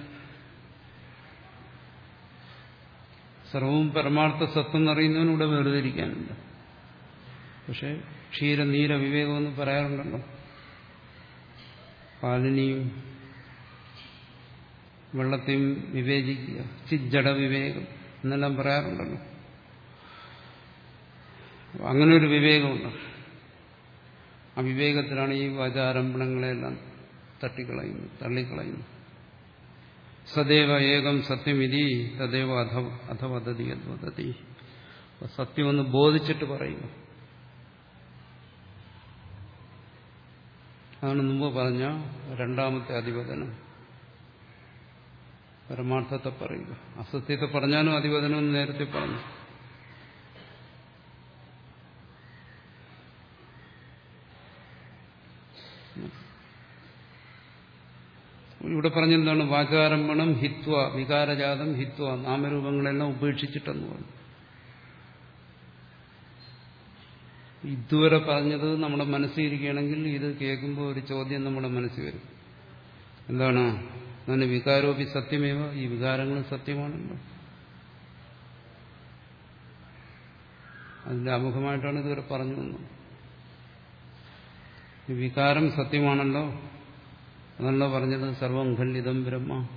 സർവവും പരമാർത്ഥ സത്വം എന്നറിയുന്നവനും ഇവിടെ വേർതിരിക്കാനുണ്ട്. പക്ഷെ ക്ഷീര നീര വിവേകമെന്ന് പറയാറുണ്ടല്ലോ. പാലിനെയും വെള്ളത്തെയും വിവേചിക്കുക. ചിജ്ജട വിവേകം എന്നെല്ലാം പറയാറുണ്ടല്ലോ. അങ്ങനെ ഒരു വിവേകമുണ്ട്. ആ വിവേകത്തിലാണ് ഈ വാചാരംഭണങ്ങളെല്ലാം തട്ടിക്കളയുന്നു തള്ളിക്കളയുന്നു. സദൈവ ഏകം സത്യമിതി തദൈവ അധ അധവദതി അദ്വദതി സത്യമെന്ന് ബോധിച്ചിട്ട് പറയുന്നു. അതാണ് മുമ്പ് പറഞ്ഞ രണ്ടാമത്തെ അധിപതനം. പരമാർത്ഥത്തെ പറയുക. അസത്യത്തെ പറഞ്ഞാലും അധിപതനം നേരത്തെ പറഞ്ഞു. ഇവിടെ പറഞ്ഞെന്താണ്? വാചാരംഭണം ഹിത്വ വികാരജാതം ഹിത്വ നാമരൂപങ്ങളെല്ലാം ഉപേക്ഷിച്ചിട്ടെന്ന് പറഞ്ഞു. ഇതുവരെ പറഞ്ഞത് നമ്മുടെ മനസ്സിൽ ഇരിക്കുകയാണെങ്കിൽ ഇത് കേൾക്കുമ്പോൾ ഒരു ചോദ്യം നമ്മുടെ മനസ്സിൽ വരും. എന്താണ്? അങ്ങനെ വികാരോപി സത്യമേവ? ഈ വികാരങ്ങളും സത്യമാണല്ലോ. അതിന്റെ അമുഖമായിട്ടാണ് ഇതുവരെ പറഞ്ഞു വന്നത് ഈ വികാരം സത്യമാണല്ലോ. അതല്ല പറഞ്ഞത് സർവം ഖല്ലിതം ബ്രഹ്മ.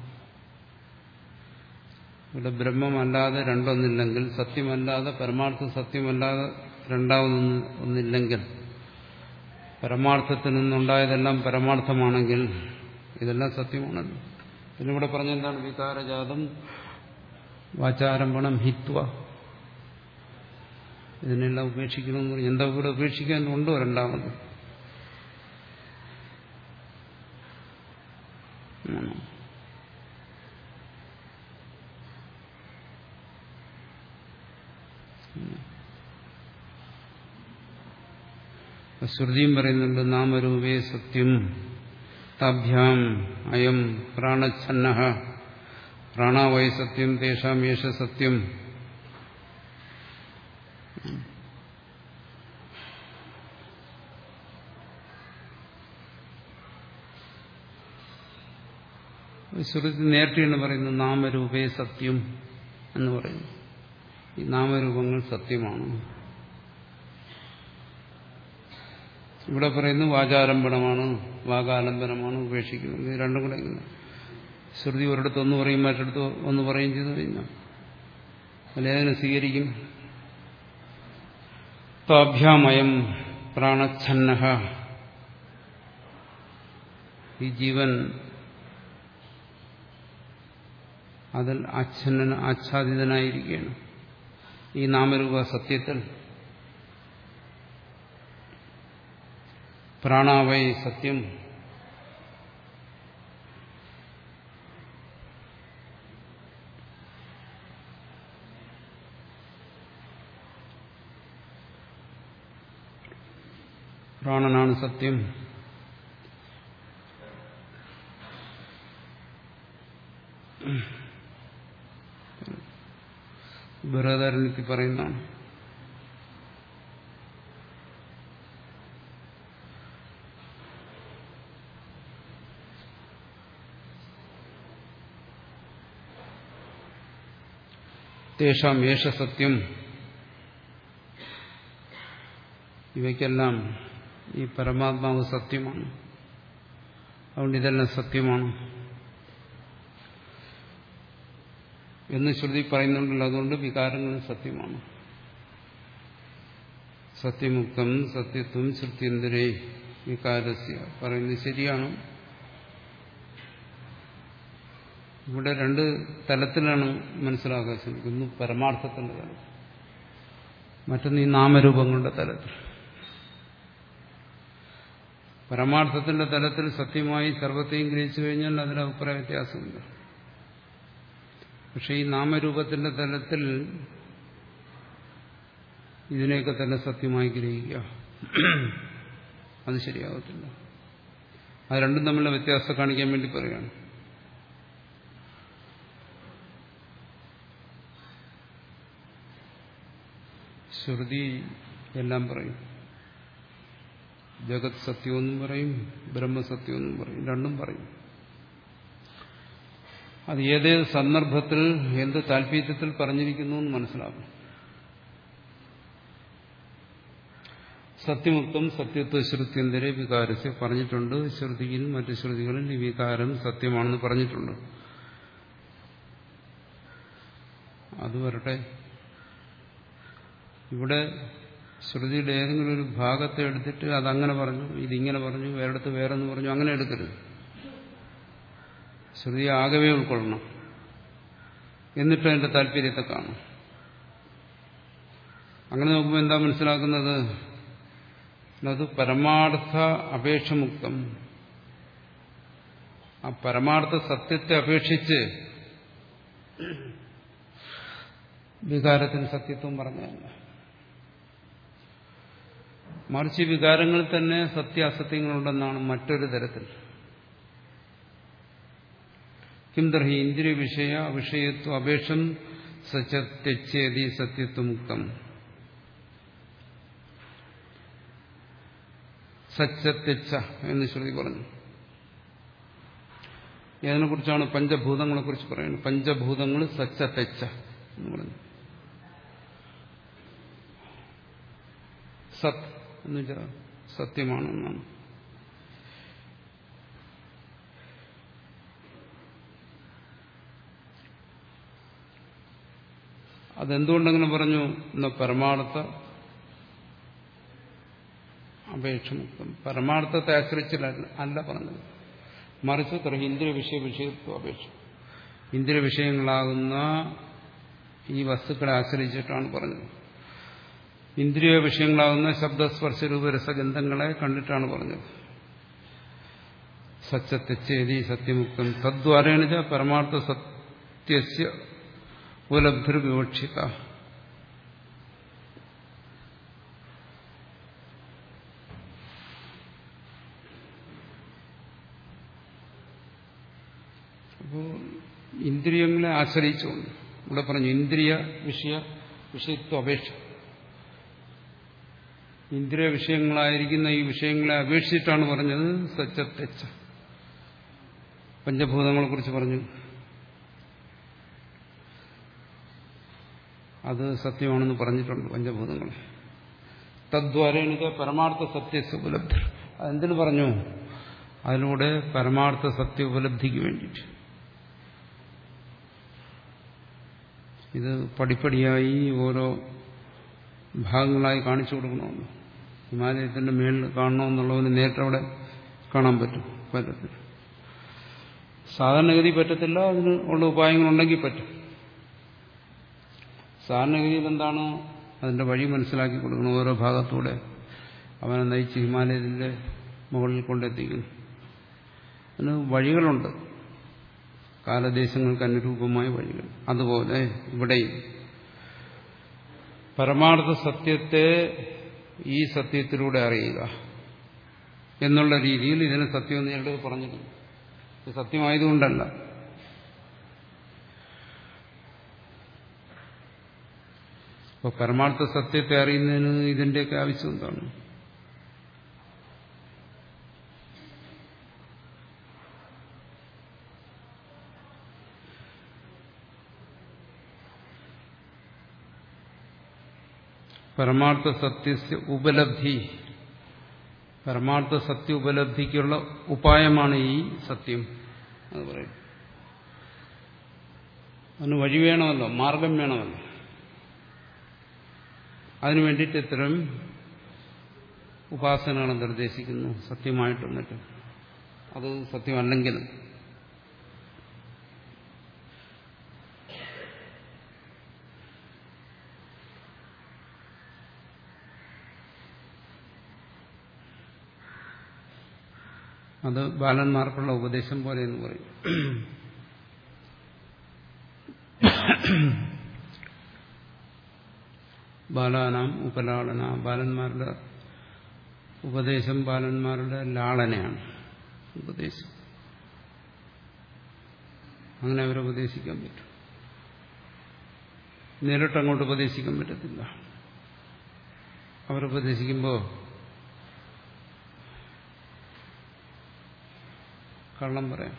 ഇവിടെ ബ്രഹ്മമല്ലാതെ രണ്ടൊന്നില്ലെങ്കിൽ സത്യമല്ലാതെ പരമാർത്ഥ സത്യമല്ലാതെ രണ്ടാമതൊന്ന് ഒന്നില്ലെങ്കിൽ പരമാർത്ഥത്തിൽ നിന്നുണ്ടായതെല്ലാം പരമാർത്ഥമാണെങ്കിൽ ഇതെല്ലാം സത്യമാണല്ലോ. പിന്നെ ഇവിടെ പറഞ്ഞെന്താണ്? വികാരജാതം വാചാരംഭണം ഹിത്വ. ഇതിനെല്ലാം ഉപേക്ഷിക്കണമെന്ന് പറഞ്ഞു. എന്താ ഇവിടെ ഉപേക്ഷിക്കാൻ ഉണ്ടോ രണ്ടാമത് ശ്രുതിയും പറയുന്നുണ്ട് നാമരൂപേ സത്യം. താഭ്യാം അയം പ്രാണച്ഛന്ന പ്രാണാവൈ സത്യം തേഷാം സത്യം. ശ്രുതി നേരത്തെയാണ് പറയുന്നത് നാമരൂപേ സത്യം എന്ന് പറയുന്നു. ഈ നാമരൂപങ്ങൾ സത്യമാണ്. ഇവിടെ പറയുന്നു വാചാരംഭണമാണ് വാകാലംബനമാണ് ഉപേക്ഷിക്കുന്നത്. രണ്ടും കൂടെ ശ്രുതി ഒരിടത്ത് ഒന്ന് പറയും മറ്റടുത്ത് ഒന്ന് പറയും ചെയ്തു കഴിഞ്ഞാൽ അതിനെ സ്വീകരിക്കും. താഭ്യാമയം പ്രാണച്ഛന്ന ഈ ജീവൻ അതിൽ ആച്ഛന്ന ആച്ഛാദിതനായിരിക്കുകയാണ്. ഈ നാമരൂപ സത്യത്തിൽ പ്രാണാവൈ സത്യം പ്രാണനാണ് സത്യം. ബൃഹദാരണ്യത്തിൽ പറയുന്നതാണ്. തേഷാം യേശ സത്യം. ഇവയ്ക്കെല്ലാം ഈ പരമാത്മാവ് സത്യമാണ്. അതുകൊണ്ട് ഇതെല്ലാം സത്യമാണ്. എന്ന് ശ്രുതി പറയുന്നുണ്ടല്ലോ. അതുകൊണ്ട് വികാരങ്ങൾ സത്യമാണ്. സത്യമുക്തം സത്യത്വം ശ്രുത്യന്തരേ വികാരസ്യ പറയുന്നത് ശരിയാണ്? ഇവിടെ രണ്ട് തലത്തിലാണ് മനസ്സിലാക്കാൻ ശ്രമിക്കുന്നത്. പരമാർത്ഥത്തിന്റെ തലം മറ്റൊന്ന് ഈ നാമരൂപങ്ങളുടെ തലത്തിൽ. പരമാർത്ഥത്തിന്റെ തലത്തിൽ സത്യമായി സർവത്തെയും ഗ്രഹിച്ചു കഴിഞ്ഞാൽ അതിന് അഭിപ്രായ വ്യത്യാസമില്ല പക്ഷെ ഈ നാമരൂപത്തിന്റെ തലത്തിൽ ഇതിനെയൊക്കെ തന്നെ സത്യമായി ഗ്രഹിക്കുക. അത് ശരിയാകത്തില്ല അത് രണ്ടും തമ്മിലുള്ള വ്യത്യാസം കാണിക്കാൻ വേണ്ടി പറയുകയാണ് ശ്രുതി എല്ലാം പറയും. ജഗത് സത്യമെന്നും പറയും ബ്രഹ്മസത്യമെന്നും പറയും രണ്ടും പറയും. അത് ഏതേത് സന്ദർഭത്തിൽ എന്ത് താല്പര്യത്തിൽ പറഞ്ഞിരിക്കുന്നു എന്ന് മനസ്സിലാകും. സത്യമുക്തം സത്യത്വ ശ്രുത്യന്തരെ വികാരസ് പറഞ്ഞിട്ടുണ്ട്. ശ്രുതിയിൽ മറ്റു ശ്രുതികളിൽ ഈ വികാരം സത്യമാണെന്ന് പറഞ്ഞിട്ടുണ്ട്. അത് വരട്ടെ. ഇവിടെ ശ്രുതിയുടെ ഏതെങ്കിലും ഒരു ഭാഗത്തെ എടുത്തിട്ട് അതങ്ങനെ പറഞ്ഞു ഇതിങ്ങനെ പറഞ്ഞു വേറെടുത്ത് വേറെന്ന് പറഞ്ഞു അങ്ങനെ എടുക്കരുത്. ശ്രുതി ആകവേ ഉൾക്കൊള്ളണം. എന്നിട്ട് അതിന്റെ താല്പര്യത്തെ കാണും. അങ്ങനെ നോക്കുമ്പോൾ എന്താ മനസ്സിലാക്കുന്നത്? അത് പരമാർത്ഥ അപേക്ഷമുക്തം. ആ പരമാർത്ഥ സത്യത്തെ അപേക്ഷിച്ച് വികാരത്തിന് സത്യത്വം പറഞ്ഞതല്ല മറിച്ച് വികാരങ്ങളിൽ തന്നെ സത്യാസത്യങ്ങളുണ്ടെന്നാണ് മറ്റൊരു തരത്തിൽ. കിംദർഹി ഇന്ദ്രിയ വിഷയ വിഷയത്വ അപേക്ഷം സത്യച്ചേതി സത്യത്വമുക്തം. സച്ചത്തെച്ച എന്ന് ശ്രുതി പറഞ്ഞു. ഇതിനെക്കുറിച്ചാണ് പഞ്ചഭൂതങ്ങളെ കുറിച്ച് പറയുന്നത്? പഞ്ചഭൂതങ്ങൾ സച്ചത്തെച്ച എന്ന് പറഞ്ഞു സത് എന്ന് വെച്ചാൽ സത്യമാണെന്നാണ്. അതെന്തുകൊണ്ടങ്ങനെ പറഞ്ഞു എന്ന പരമാർത്ഥ അപേക്ഷമുക്തം പരമാർത്ഥത്തെ ആശ്രയിച്ചില്ല അല്ല പറഞ്ഞത്. മറിച്ച് തുട ഇന്ദ്രിയ വിഷയ വിഷയത്വ അപേക്ഷ. ഇന്ദ്രിയ വിഷയങ്ങളാകുന്ന ഈ വസ്തുക്കളെ ആശ്രയിച്ചിട്ടാണ് പറഞ്ഞത്. ഇന്ദ്രിയ വിഷയങ്ങളാകുന്ന ശബ്ദസ്പർശ രൂപരസഗന്ധങ്ങളെ കണ്ടിട്ടാണ് പറഞ്ഞത്. സത്യത്തെച്ചേതി സത്യമുക്തം തദ്വാരേണ പരമാർത്ഥ സത്യസ്യ ഉപലബ്ധിർ അപ്പോ ഇന്ദ്രിയങ്ങളെ ആശ്രയിച്ചുകൊണ്ട് ഇവിടെ പറഞ്ഞു ഇന്ദ്രിയ വിഷയ വിഷയത്വ അപേക്ഷ. ഇന്ദ്രിയ വിഷയങ്ങളായിരിക്കുന്ന ഈ വിഷയങ്ങളെ അപേക്ഷിച്ചിട്ടാണ് പറഞ്ഞത് സച്ചത്തെച്ച. പഞ്ചഭൂതങ്ങളെ കുറിച്ച് പറഞ്ഞു. അത് സത്യമാണെന്ന് പറഞ്ഞിട്ടുണ്ട് പഞ്ചഭൂതങ്ങൾ. തദ്വാരേണിക പരമാർത്ഥ സത്യ ഉപലബ്ധി. അതെന്തിനു പറഞ്ഞു? അതിലൂടെ പരമാർത്ഥ സത്യ ഉപലബ്ധിക്ക് വേണ്ടിയിട്ട്. ഇത് പടിപ്പടിയായി ഓരോ ഭാഗങ്ങളായി കാണിച്ചു കൊടുക്കണമെന്ന്. ഹിമാലയത്തിന്റെ മേളിൽ കാണണമെന്നുള്ളവന് നേരിട്ട് അവിടെ കാണാൻ പറ്റും. പറ്റത്തില്ല. സാധാരണഗതി പറ്റത്തില്ല. അതിന് ഉള്ള ഉപായങ്ങളുണ്ടെങ്കിൽ പറ്റും. സാധാരണഗതിയിൽ എന്താണ്? അതിന്റെ വഴി മനസ്സിലാക്കി കൊടുക്കണം ഓരോ ഭാഗത്തൂടെ. അവനെ നയിച്ച് ഹിമാലയത്തിന്റെ മുകളിൽ കൊണ്ടെത്തിക്കുന്നു. അതിന് വഴികളുണ്ട്. കാലദേശങ്ങൾക്ക് അനുരൂപമായ വഴികൾ. അതുപോലെ ഇവിടെയും. പരമാർത്ഥ സത്യത്തെ ഈ സത്യത്തിലൂടെ അറിയുക എന്നുള്ള രീതിയിൽ ഇതിനെ സത്യം നേരിട്ട് ഇത് സത്യമായതുകൊണ്ടല്ല. അപ്പോൾ പരമാർത്ഥ സത്യത്തെ അറിയുന്നതിന് ഇതിന്റെയൊക്കെ ആവശ്യം എന്താണ്? പരമാർത്ഥ സത്യസ് ഉപലബ്ധി. പരമാർത്ഥ സത്യ ഉപലബ്ധിക്കുള്ള ഉപായമാണ് ഈ സത്യം എന്ന് പറയും അതിന് വഴി വേണമല്ലോ മാർഗം വേണമല്ലോ. അതിനു വേണ്ടിയിട്ട് ഇത്തരം ഉപാസനകളും നിർദ്ദേശിക്കുന്നു. സത്യമായിട്ടൊന്നിട്ട്. അത് സത്യമല്ലെങ്കിലും അത് ബാലന്മാർക്കുള്ള ഉപദേശം പോലെ എന്ന് പറയും. ബാലാനാം ഉപലാളന ബാലന്മാരുടെ ഉപദേശം ബാലന്മാരുടെ ലാളനയാണ് ഉപദേശം. അങ്ങനെ അവരെ ഉപദേശിക്കാൻ പറ്റും. നേരിട്ട് അങ്ങോട്ട് ഉപദേശിക്കാൻ പറ്റത്തില്ല. അവരുപദേശിക്കുമ്പോൾ കള്ളം പറയാം.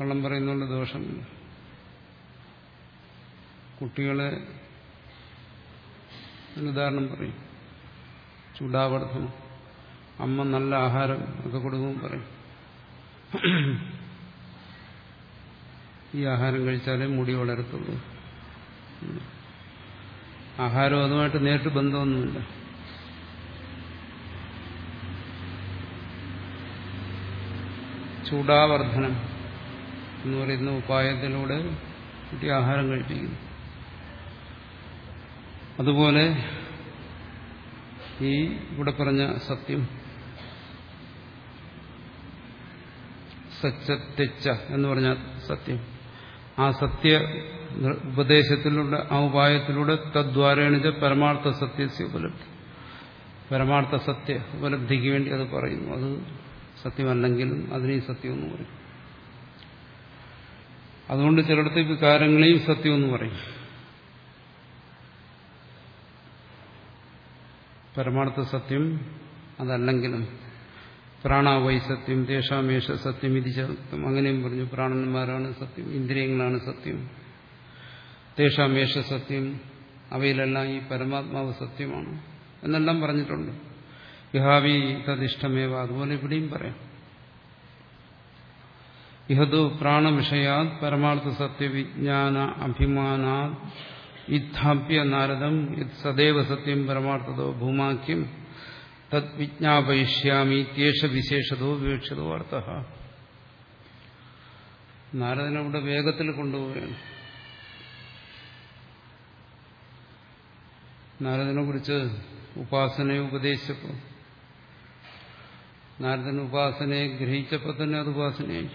കള്ളം പറയുന്നതുകൊണ്ട് ദോഷമില്ല കുട്ടികളെ ഉദാഹരണം പറയും. ചൂടാവർദ്ധനം. അമ്മ നല്ല ആഹാരം ഒക്കെ കൊടുക്കും പറയും. ഈ ആഹാരം കഴിച്ചാലേ മുടി വളരത്തുള്ളൂ. ആഹാരം അതുമായിട്ട് നേരിട്ട് ബന്ധമൊന്നുമില്ല. ചൂടാവർദ്ധനം എന്ന് പറയുന്ന ഉപായത്തിലൂടെ കുട്ടി ആഹാരം കഴിപ്പിക്കുന്നു. അതുപോലെ ഈ ഇവിടെ പറഞ്ഞ സത്യം. സച്ചത്യച്ച എന്ന് പറഞ്ഞ സത്യം. ആ സത്യ ഉപദേശത്തിലൂടെ ആ ഉപായത്തിലൂടെ തദ്വാരേണിത് പരമാർത്ഥ സത്യസ്യ ഉപലബ്ധി. പരമാർത്ഥ സത്യ ഉപലബ്ധിക്ക് വേണ്ടി അത് പറയുന്നു. അത് സത്യമല്ലെങ്കിലും അതിനെ സത്യമെന്ന് പറയും. അതുകൊണ്ട് ചിലയിടത്ത് വികാരങ്ങളെയും സത്യമെന്ന് പറയും. പരമാർത്ഥ സത്യം അതല്ലെങ്കിലും പ്രാണാവൈ സത്യം ദേശാമേഷ സത്യം ഇതി സത്യം അങ്ങനെയും പറഞ്ഞു. പ്രാണന്മാരാണ് സത്യം ഇന്ദ്രിയങ്ങളാണ് സത്യം. ദേശാമേഷ സത്യം അവയിലെല്ലാം ഈ പരമാത്മാവ് സത്യമാണ് എന്നെല്ലാം പറഞ്ഞിട്ടുണ്ട്. ഇഹാവി തദിഷ്ടമേവ അതുപോലെ ഇവിടെയും പറയാം. ഇഹതു പ്രാണവിഷയാ പരമാർത്ഥ സത്യവിജ്ഞാന അഭിമാനാ ഇത്ഥാപ്യ നാരദം സദൈവ സത്യം പരമാർത്ഥതോ ഭൂമാക്യം തത് വിജ്ഞാപയിഷ്യാമി ത്യേഷ വിശേഷതോ വിവക്ഷതോ അർത്ഥ നാരദനവിടെ വേഗത്തിൽ കൊണ്ടുപോവുകയാണ്. നാരദനെ കുറിച്ച് ഉപാസനയെ ഉപദേശിച്ചപ്പോൾ നാരദൻ ഉപാസനയെ ഗ്രഹിച്ചപ്പോൾ തന്നെ അത് ഉപാസനയായി.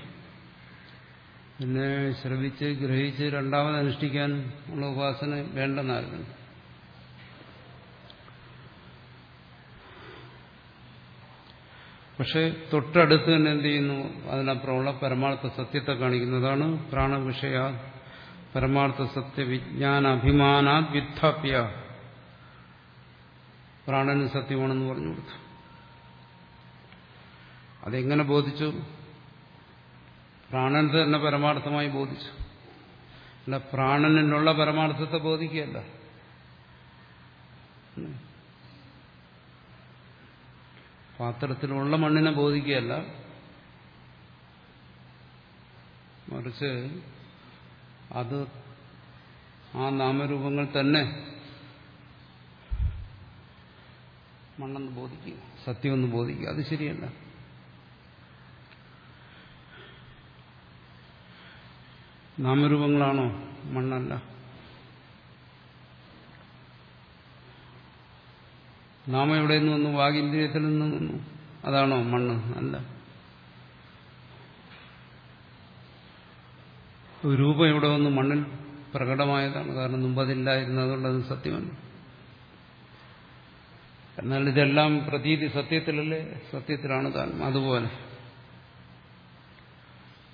പിന്നെ ശ്രവിച്ച് ഗ്രഹിച്ച് രണ്ടാമത് അനുഷ്ഠിക്കാൻ ഉള്ള ഉപാസന വേണ്ടെന്നായിരുന്നു. പക്ഷെ തൊട്ടടുത്ത് തന്നെ എന്ത് ചെയ്യുന്നു? അതിനപ്പുറമുള്ള പരമാർത്ഥ സത്യത്തെ കാണിക്കുന്നതാണ് പ്രാണവിഷയ പരമാർത്ഥ സത്യ വിജ്ഞാന അഭിമാനാ വിദ്ധാപ്യ പ്രാണന് സത്യമാണെന്ന് പറഞ്ഞു കൊടുത്തു. അതെങ്ങനെ ബോധിച്ചു? പ്രാണൻ തന്നെ പരമാർത്ഥമായി ബോധിച്ചു. അല്ല പ്രാണനിലുള്ള പരമാർത്ഥത്തെ ബോധിക്കുകയല്ല. പാത്രത്തിലുള്ള മണ്ണിനെ ബോധിക്കുകയല്ല. മറിച്ച് അത് ആ നാമരൂപങ്ങൾ തന്നെ മണ്ണെന്ന് ബോധിക്കുക സത്യമെന്ന് ബോധിക്കുക. അത് ശരിയല്ല. നാമരൂപങ്ങളാണോ? മണ്ണല്ല. നാമം എവിടെ നിന്ന് വന്നു? വാഗിന്ദ്രിയത്തിൽ നിന്ന് വന്നു. അതാണോ മണ്ണ്? അല്ല. രൂപം ഇവിടെ വന്ന്? മണ്ണിൽ പ്രകടമായതാണ്. കാരണം മുമ്പ് അതില്ലായിരുന്നു അതുകൊണ്ട് അത് സത്യമല്ല. എന്നാൽ ഇതെല്ലാം പ്രതീതി സത്യത്തിലല്ലേ? സത്യത്തിലാണ് താൻ. അതുപോലെ.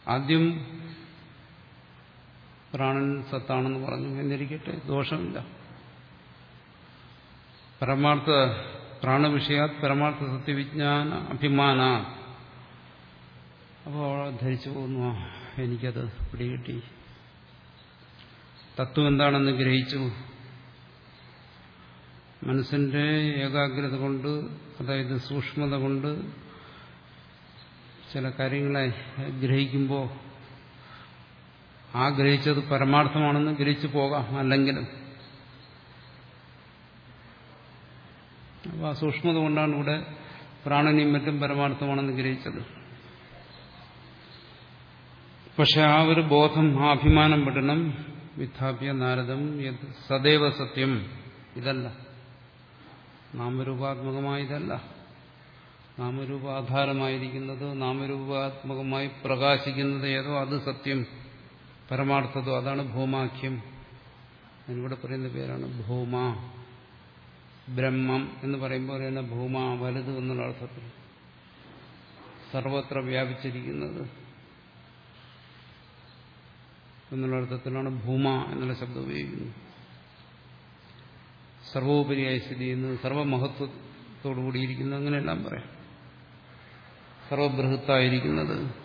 ആദ്യം പ്രാണൻ സത്താണെന്ന് പറഞ്ഞു. എന്നിരിക്കട്ടെ ദോഷമില്ല. പരമാർത്ഥ പ്രാണവിഷയാത് പരമാർത്ഥ സത്യവിജ്ഞാന അഭിമാന. അപ്പോൾ ധരിച്ചു പോകുന്നു. എനിക്കത് പിടികിട്ടി. തത്വം എന്താണെന്ന് ഗ്രഹിച്ചു. മനസ്സിന്റെ ഏകാഗ്രത കൊണ്ട് അതായത് സൂക്ഷ്മത കൊണ്ട് ചില കാര്യങ്ങളെ ഗ്രഹിക്കുമ്പോൾ ആ ഗ്രഹിച്ചത് പരമാർത്ഥമാണെന്ന് ഗ്രഹിച്ചു പോകാം അല്ലെങ്കിലും. അപ്പോൾ ആ സൂക്ഷ്മത കൊണ്ടാണ് ഇവിടെ പ്രാണനെയും മറ്റും പരമാർത്ഥമാണെന്ന് ഗ്രഹിച്ചത്. പക്ഷെ ആ ഒരു ബോധം ആ അഭിമാനം പെടണം വിദ്യാഭ്യ നാരദം സദൈവ സത്യം. ഇതല്ല. നാമരൂപാത്മകമായതല്ല. നാമരൂപാധാരമായിരിക്കുന്നത് നാമരൂപാത്മകമായി പ്രകാശിക്കുന്നത് ഏതോ അത് സത്യം. പരമാർത്ഥതോ അതാണ് ഭൂമാഖ്യം. അതിനിവിടെ പറയുന്ന പേരാണ് ഭൂമ ബ്രഹ്മം എന്ന് പറയുമ്പോൾ തന്നെ ഭൂമ വലുത് എന്നുള്ള അർത്ഥത്തിൽ. സർവത്ര വ്യാപിച്ചിരിക്കുന്നത് എന്നുള്ള അർത്ഥത്തിലാണ് ഭൂമ എന്നുള്ള ശബ്ദം ഉപയോഗിക്കുന്നത്. സർവോപരിയായി സ്ഥിതി ചെയ്യുന്നത് സർവമഹത്വത്തോടുകൂടിയിരിക്കുന്നത് അങ്ങനെയെല്ലാം പറയാം. സർവബൃഹത്തായിരിക്കുന്നത്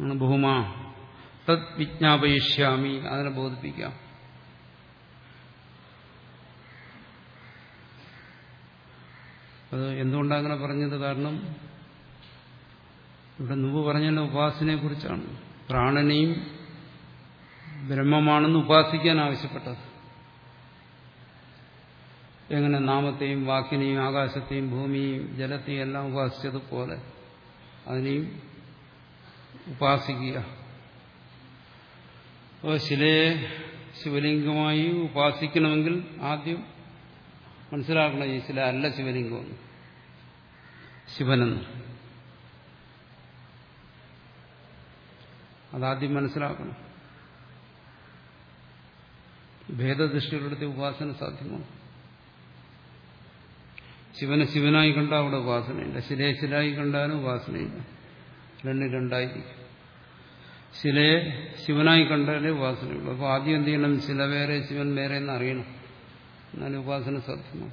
ബഹുമാ. തത് വിജ്ഞാപയിഷ്യാമി. അതിനെ ബോധിപ്പിക്കാം. അത് എന്തുകൊണ്ടങ്ങനെ പറഞ്ഞത്? കാരണം ഇവിടെ നുമ്പ് പറഞ്ഞതിന്റെ ഉപാസനയെ കുറിച്ചാണ്. പ്രാണനെയും ബ്രഹ്മമാണെന്ന് ഉപാസിക്കാൻ ആവശ്യപ്പെട്ടത്. എങ്ങനെ നാമത്തെയും വാക്കിനെയും ആകാശത്തെയും ഭൂമിയെയും ജലത്തെയും എല്ലാം ഉപാസിച്ചതുപോലെ അതിനെയും ഉപാസിക്കുക. അപ്പോൾ ശിലയെ ശിവലിംഗമായി ഉപാസിക്കണമെങ്കിൽ ആദ്യം മനസ്സിലാക്കണം ഈ ശില അല്ല ശിവലിംഗമെന്ന് ശിവനെന്ന്. അതാദ്യം മനസ്സിലാക്കണം. ഭേദദൃഷ്ടികളുടെ ഉപാസന സാധ്യമാണ്. ശിവനെ ശിവനായി കണ്ടാൽ അവിടെ ഉപാസനയില്ല. ശിലയെ ശിലായി കണ്ടാലും ഉപാസനയില്ല. രണ്ടും രണ്ടായിരിക്കും. ശിലയെ ശിവനായി കണ്ടാലേ ഉപാസനയുള്ളൂ. അപ്പോൾ ആദ്യം എന്ത് ചെയ്യണം? ശില വേറെ ശിവൻ വേറെ എന്ന് അറിയണം. എന്നാലും ഉപാസന സാധ്യമാണ്.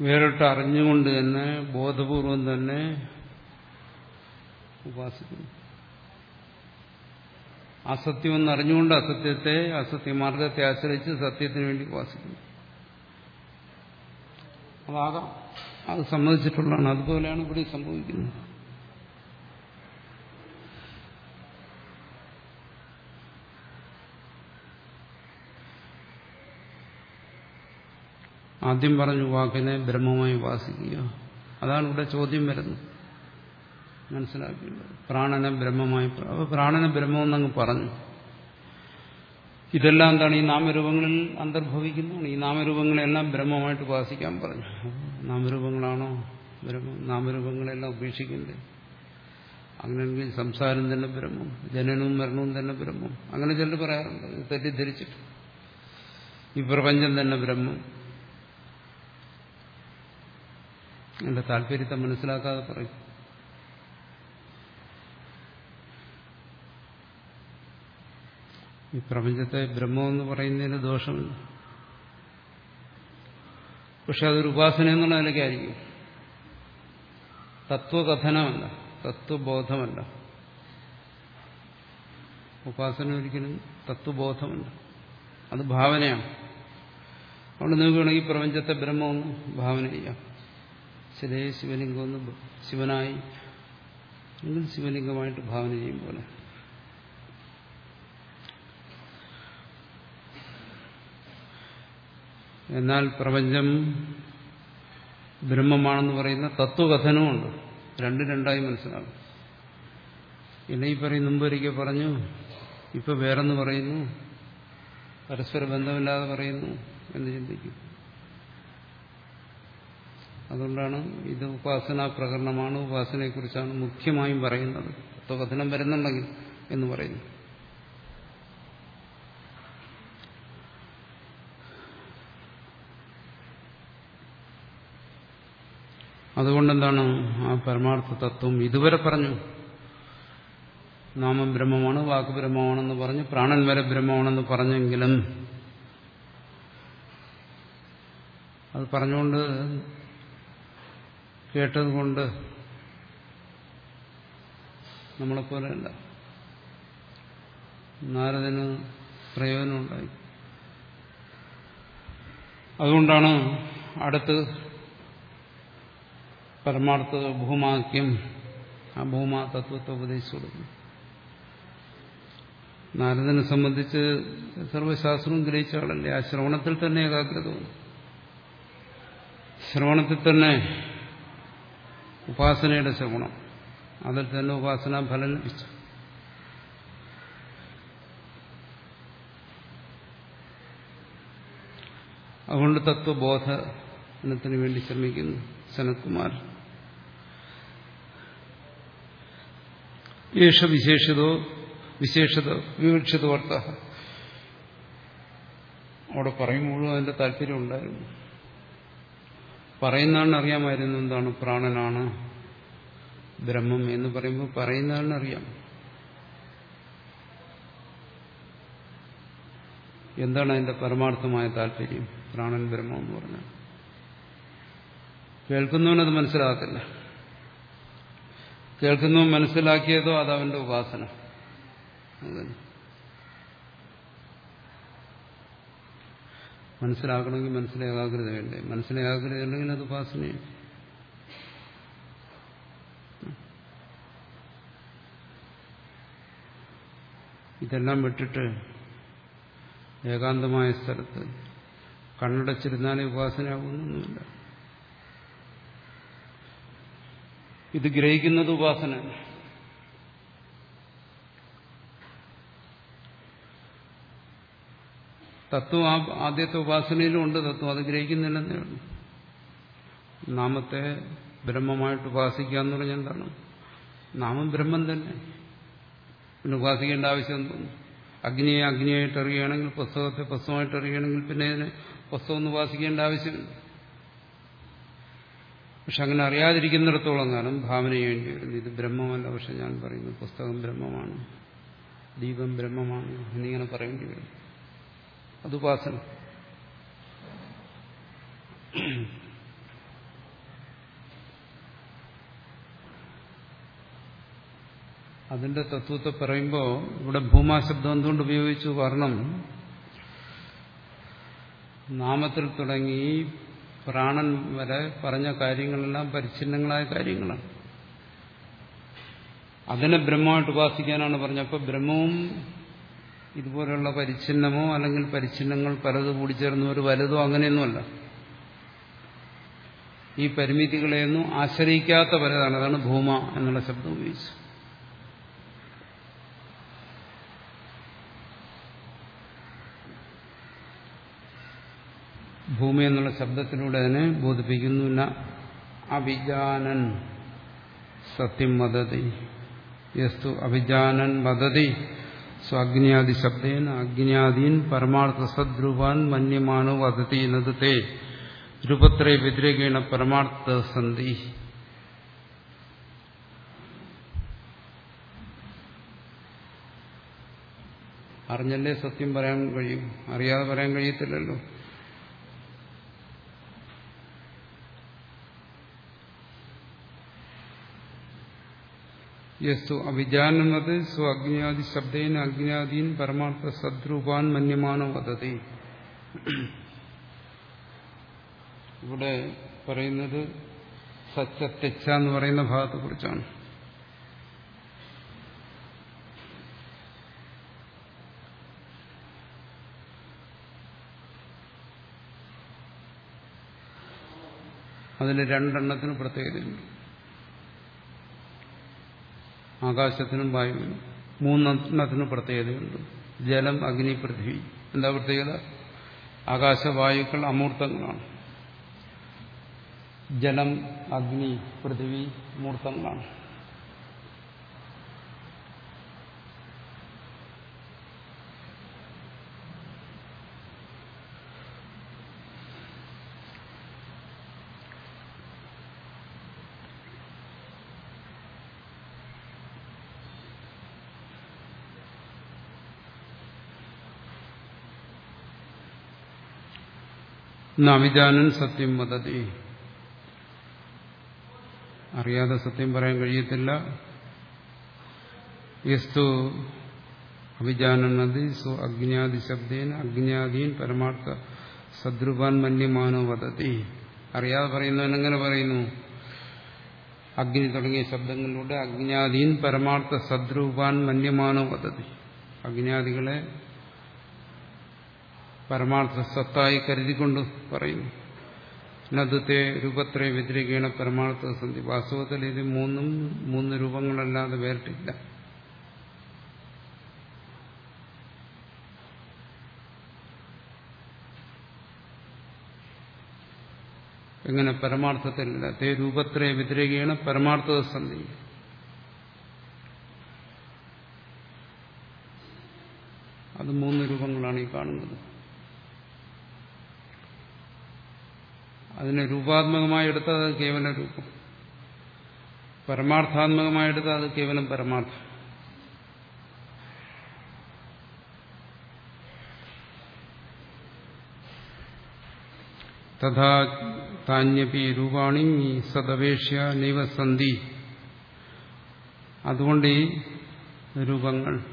വേറിട്ട് അറിഞ്ഞുകൊണ്ട് തന്നെ ബോധപൂർവം തന്നെ ഉപാസിക്കുന്നു. അസത്യമെന്ന് അറിഞ്ഞുകൊണ്ട് അസത്യത്തെ അസത്യമാർഗത്തെ ആശ്രയിച്ച് സത്യത്തിന് വേണ്ടി ഉപാസിക്കുന്നു. അതാകാം. അത് സമ്മതിച്ചിട്ടുള്ളതാണ്. അതുപോലെയാണ് ഇവിടെ സംഭവിക്കുന്നത്. ആദ്യം പറഞ്ഞു വാക്കിനെ ബ്രഹ്മമായി ഉപാസിക്കുക അതാണ് ഇവിടെ ചോദ്യം വരുന്നത്. മനസ്സിലാക്കിയുള്ളത് പ്രാണനെ ബ്രഹ്മമായി അപ്പോൾ പ്രാണനെ ബ്രഹ്മമെന്നങ്ങ് പറഞ്ഞു. ഇതെല്ലാം എന്താണ്? ഈ നാമരൂപങ്ങളിൽ അന്തർഭവിക്കുന്നതാണ്. ഈ നാമരൂപങ്ങളെല്ലാം ബ്രഹ്മമായിട്ട് ഉപാസിക്കാൻ പറഞ്ഞു. നാമരൂപങ്ങളാണോ ബ്രഹ്മം? നാമരൂപങ്ങളെല്ലാം ഉപേക്ഷിക്കണ്ടേ അങ്ങനെയെങ്കിൽ സംസാരം തന്നെ ബ്രഹ്മം. ജനനവും മരണവും തന്നെ ബ്രഹ്മം. അങ്ങനെ ചിലർ പറയാറുണ്ട്. തെറ്റിദ്ധരിച്ചിട്ട്. ഈ പ്രപഞ്ചം തന്നെ ബ്രഹ്മം. എന്റെ താല്പര്യത്തെ മനസ്സിലാക്കാതെ പറയും. ഈ പ്രപഞ്ചത്തെ ബ്രഹ്മമെന്ന് പറയുന്നതിന് ദോഷമില്ല. പക്ഷെ അതൊരു ഉപാസന എന്നുള്ള നിലയ്ക്കായിരിക്കും. തത്വകഥനമല്ല തത്വബോധമല്ല. ഉപാസന ഒരിക്കലും തത്വബോധമല്ല. അത് ഭാവനയാണ്. അവിടെ നിങ്ങൾക്ക് വേണമെങ്കിൽ പ്രപഞ്ചത്തെ ബ്രഹ്മമൊന്ന് ഭാവന ചെയ്യാം. ശിലയെ ശിവലിംഗം ശിവനായി അല്ലെങ്കിൽ ശിവലിംഗമായിട്ട് ഭാവന ചെയ്യും പോലെ. എന്നാൽ പ്രപഞ്ചം ബ്രഹ്മമാണെന്ന് പറയുന്ന തത്വകഥനമുണ്ട് രണ്ടും രണ്ടായി മനസ്സിലാകും. പിന്നെ ഈ പറയും മുമ്പൊരിക്കൽ പറഞ്ഞു ഇപ്പൊ വേറെന്ന് പറയുന്നു പരസ്പര ബന്ധമില്ലാതെ പറയുന്നു എന്ന് ചിന്തിക്കും. അതുകൊണ്ടാണ് ഇത് ഉപാസനാ പ്രകരണമാണ് ഉപാസനയെക്കുറിച്ചാണ് മുഖ്യമായും പറയുന്നത്. തത്വകഥനം വരുന്നുണ്ടെങ്കിൽ എന്ന് പറയുന്നു. അതുകൊണ്ടെന്താണ് ആ പരമാർത്ഥ തത്വം? ഇതുവരെ പറഞ്ഞു. നാമം ബ്രഹ്മമാണ് വാക്ക് ബ്രഹ്മമാണെന്ന് പറഞ്ഞ്. പ്രാണൻ വരെ ബ്രഹ്മമാണെന്ന് പറഞ്ഞെങ്കിലും അത് പറഞ്ഞുകൊണ്ട് കേട്ടതുകൊണ്ട് നമ്മളെപ്പോലെയല്ല നാരദന് പ്രയോജനമുണ്ടായി. അതുകൊണ്ടാണ് അടുത്ത് പരമാർത്ഥ ഭൂമാക്യം ആ ഭൂമാ തത്വത്തെ ഉപദേശിച്ചു കൊടുക്കുന്നു നാരദനെ സംബന്ധിച്ച് സർവശാസ്ത്രവും ഗ്രഹിച്ച ആളല്ലേ? ആ ശ്രവണത്തിൽ തന്നെ ഏകാഗ്രത ശ്രവണത്തിൽ തന്നെ ഉപാസനയുടെ ശ്രവണം അതിൽ തന്നെ ഉപാസന ഫലം ലഭിച്ചു. അതുകൊണ്ട് തത്വബോധനത്തിന് വേണ്ടി ശ്രമിക്കുന്നു സനത്കുമാർ. യേശ വിശേഷതോ വിശേഷത വിവക്ഷിതവർത്ത. അവിടെ പറയുമ്പോഴും അതിന്റെ താല്പര്യം ഉണ്ടായിരുന്നു. പറയുന്നതാണ് അറിയാമായിരുന്നു എന്താണ് പ്രാണനാണ് ബ്രഹ്മം എന്ന് പറയുമ്പോൾ പറയുന്നതാണ് അറിയാം എന്താണ് അതിന്റെ പരമാർത്ഥമായ താല്പര്യം? പ്രാണൻ ബ്രഹ്മം എന്ന് പറഞ്ഞാൽ. കേൾക്കുന്നവനത് മനസ്സിലാകത്തില്ല. കേൾക്കുന്നവൻ മനസ്സിലാക്കിയതോ അതവന്റെ ഉപാസന. അതന്നെ മനസ്സിലാക്കണമെങ്കിൽ മനസ്സിലെ ഏകാഗ്രത വേണ്ടേ മനസ്സിലെ ഏകാഗ്രത ഉണ്ടെങ്കിൽ അത് ഉപാസനയാണ് ഇതെല്ലാം വിട്ടിട്ട് ഏകാന്തമായ സ്ഥലത്ത് കണ്ണടച്ചിരുന്നാലേ ഉപാസനയാകുന്നൊന്നുമില്ല ഇത് ഗ്രഹിക്കുന്നത് ഉപാസന തത്വം ആ ആദ്യത്തെ ഉപാസനയിലും ഉണ്ട്. തത്വം അത് ഗ്രഹിക്കുന്നില്ലെന്നേ ഉള്ളൂ. നാമത്തെ ബ്രഹ്മമായിട്ട് ഉപാസിക്കുക എന്ന് പറഞ്ഞാൽ എന്താണ് നാമം ബ്രഹ്മം തന്നെ. പിന്നെ ഉപാസിക്കേണ്ട ആവശ്യം തോന്നുന്നു അഗ്നിയെ അഗ്നിയായിട്ട് അറിയുകയാണെങ്കിൽ പുസ്തകത്തെ പുസ്തകമായിട്ട് അറിയുകയാണെങ്കിൽ പിന്നെ ഇതിനെ പുസ്തകം ഒന്ന് ഉപാസിക്കേണ്ട ആവശ്യമില്ല. പക്ഷെ അങ്ങനെ അറിയാതിരിക്കുന്നിടത്തോളം കാലം ഭാവന ചെയ്യേണ്ടി വരുന്നു ഇത് ബ്രഹ്മമല്ല. പക്ഷെ ഞാൻ പറയുന്നു പുസ്തകം ബ്രഹ്മമാണ്. ദീപം ബ്രഹ്മമാണ്. എന്നിങ്ങനെ പറയേണ്ടി വരും. അത് ഉപാസന. അതിന്റെ തത്വത്തെ പറയുമ്പോൾ ഇവിടെ ഭൂമാശബ്ദം എന്തുകൊണ്ട് ഉപയോഗിച്ചു? കാരണം നാമത്തിൽ തുടങ്ങി പ്രാണൻ വരെ പറഞ്ഞ കാര്യങ്ങളെല്ലാം പരിച്ഛിന്നങ്ങളായ കാര്യങ്ങളാണ്. അതിനെ ബ്രഹ്മമായിട്ട് ഉപാസിക്കാനാണ് പറഞ്ഞപ്പോൾ ബ്രഹ്മവും ഇതുപോലെയുള്ള പരിച്ഛിന്നമോ അല്ലെങ്കിൽ പരിച്ഛിന്നങ്ങൾ പലത് കൂടിച്ചേർന്ന ഒരു വലുതോ അങ്ങനെയൊന്നുമല്ല. ഈ പരിമിതികളെയൊന്നും ആശ്രയിക്കാത്ത പലതാണ്. അതാണ് ഭൂമ എന്നുള്ള ശബ്ദം ഉപയോഗിച്ചു. ഭൂമി എന്നുള്ള ശബ്ദത്തിലൂടെ അതിനെ ബോധിപ്പിക്കുന്നു. അഭിജാനൻ സത്യം വദതി. യസ്തു അഭിജാനൻ വദതി. സ്വാഗ്നിയാദി ശബ്ദേന അഗ്നിയാദീൻ പരമാർത്ഥ സദ്രൂപാൻ മന്യമാനോ വധത്തി എന്നത് തേ. രൂപത്രേ വ്യതിരേകേണ പരമാർത്ഥ സന്ധി. അറിഞ്ഞല്ലേ സത്യം പറയാൻ കഴിയും? അറിയാതെ പറയാൻ കഴിയത്തില്ലല്ലോ. യസ്തു അഭിജാനത് സ്വ അഗ്നിയാദി ശബ്ദേന അഗ്നിയാദീൻ പരമാർത്ഥ സദ്രൂപാൻ മന്യമാനോ വധതി ഇവിടെ പറയുന്നത് സച്ച എന്ന് പറയുന്ന ഭാഗത്തെ കുറിച്ചാണ് അതിന് രണ്ടെണ്ണത്തിന് പ്രത്യേകതയുണ്ട്. ആകാശത്തിനും വായുവിനും മൂന്നെണ്ണത്തിന് പ്രത്യേകതയുണ്ട്. ജലം അഗ്നി പൃഥ്വി. എന്താ പ്രത്യേകത? ആകാശവായുക്കൾ അമൂർത്തങ്ങളാണ്. ജലം അഗ്നി പൃഥ്വി മൂർത്തങ്ങളാണ്. അവിജാനൻ സത്യം വദതി. അറിയാതെ സത്യം പറയാൻ കഴിയത്തില്ല. യസ്തു അഭിജാനതി സു അഗ്നാദി ശബ്ദേന അഗ്നാദീൻ പരമാർത്ഥ സദ്രുപാൻ മന്യമാനോ വദതി. അറിയാതെ പറയുന്നവൻ എങ്ങനെ പറയുന്നു? അഗ്നി തുടങ്ങിയ ശബ്ദങ്ങളിലൂടെ അഗ്നാദീൻ പരമാർത്ഥ സദ്രൂപാൻ മന്യമാനോ വദതി. അഗ്നിയാദികളെ പരമാർത്ഥ സത്തായി കരുതിക്കൊണ്ട് പറയുന്നു. നദത്തെ രൂപത്രയ വ്യതിരികേണ പരമാർത്ഥ സന്ധി. വാസ്തവത്തിൽ ഇത് മൂന്നും മൂന്ന് രൂപങ്ങളല്ലാതെ വേറിട്ടില്ല. എങ്ങനെ പരമാർത്ഥത്തിൽ തേ രൂപത്രയ വ്യതിരികേണ പരമാർത്ഥ സന്ധി. അത് മൂന്ന് രൂപങ്ങളാണ് ഈ കാണുന്നത്. അതിനെ രൂപാത്മകമായി എടുത്താൽ അത് കേവല രൂപം. പരമാർത്ഥാത്മകമായി എടുത്താൽ അത് കേവലം പരമാർത്ഥം. തഥാ താന്യപി രൂപാണി സദവേഷ്യ നൈവ സന്ധി. അതുകൊണ്ട് ഈ രൂപങ്ങൾ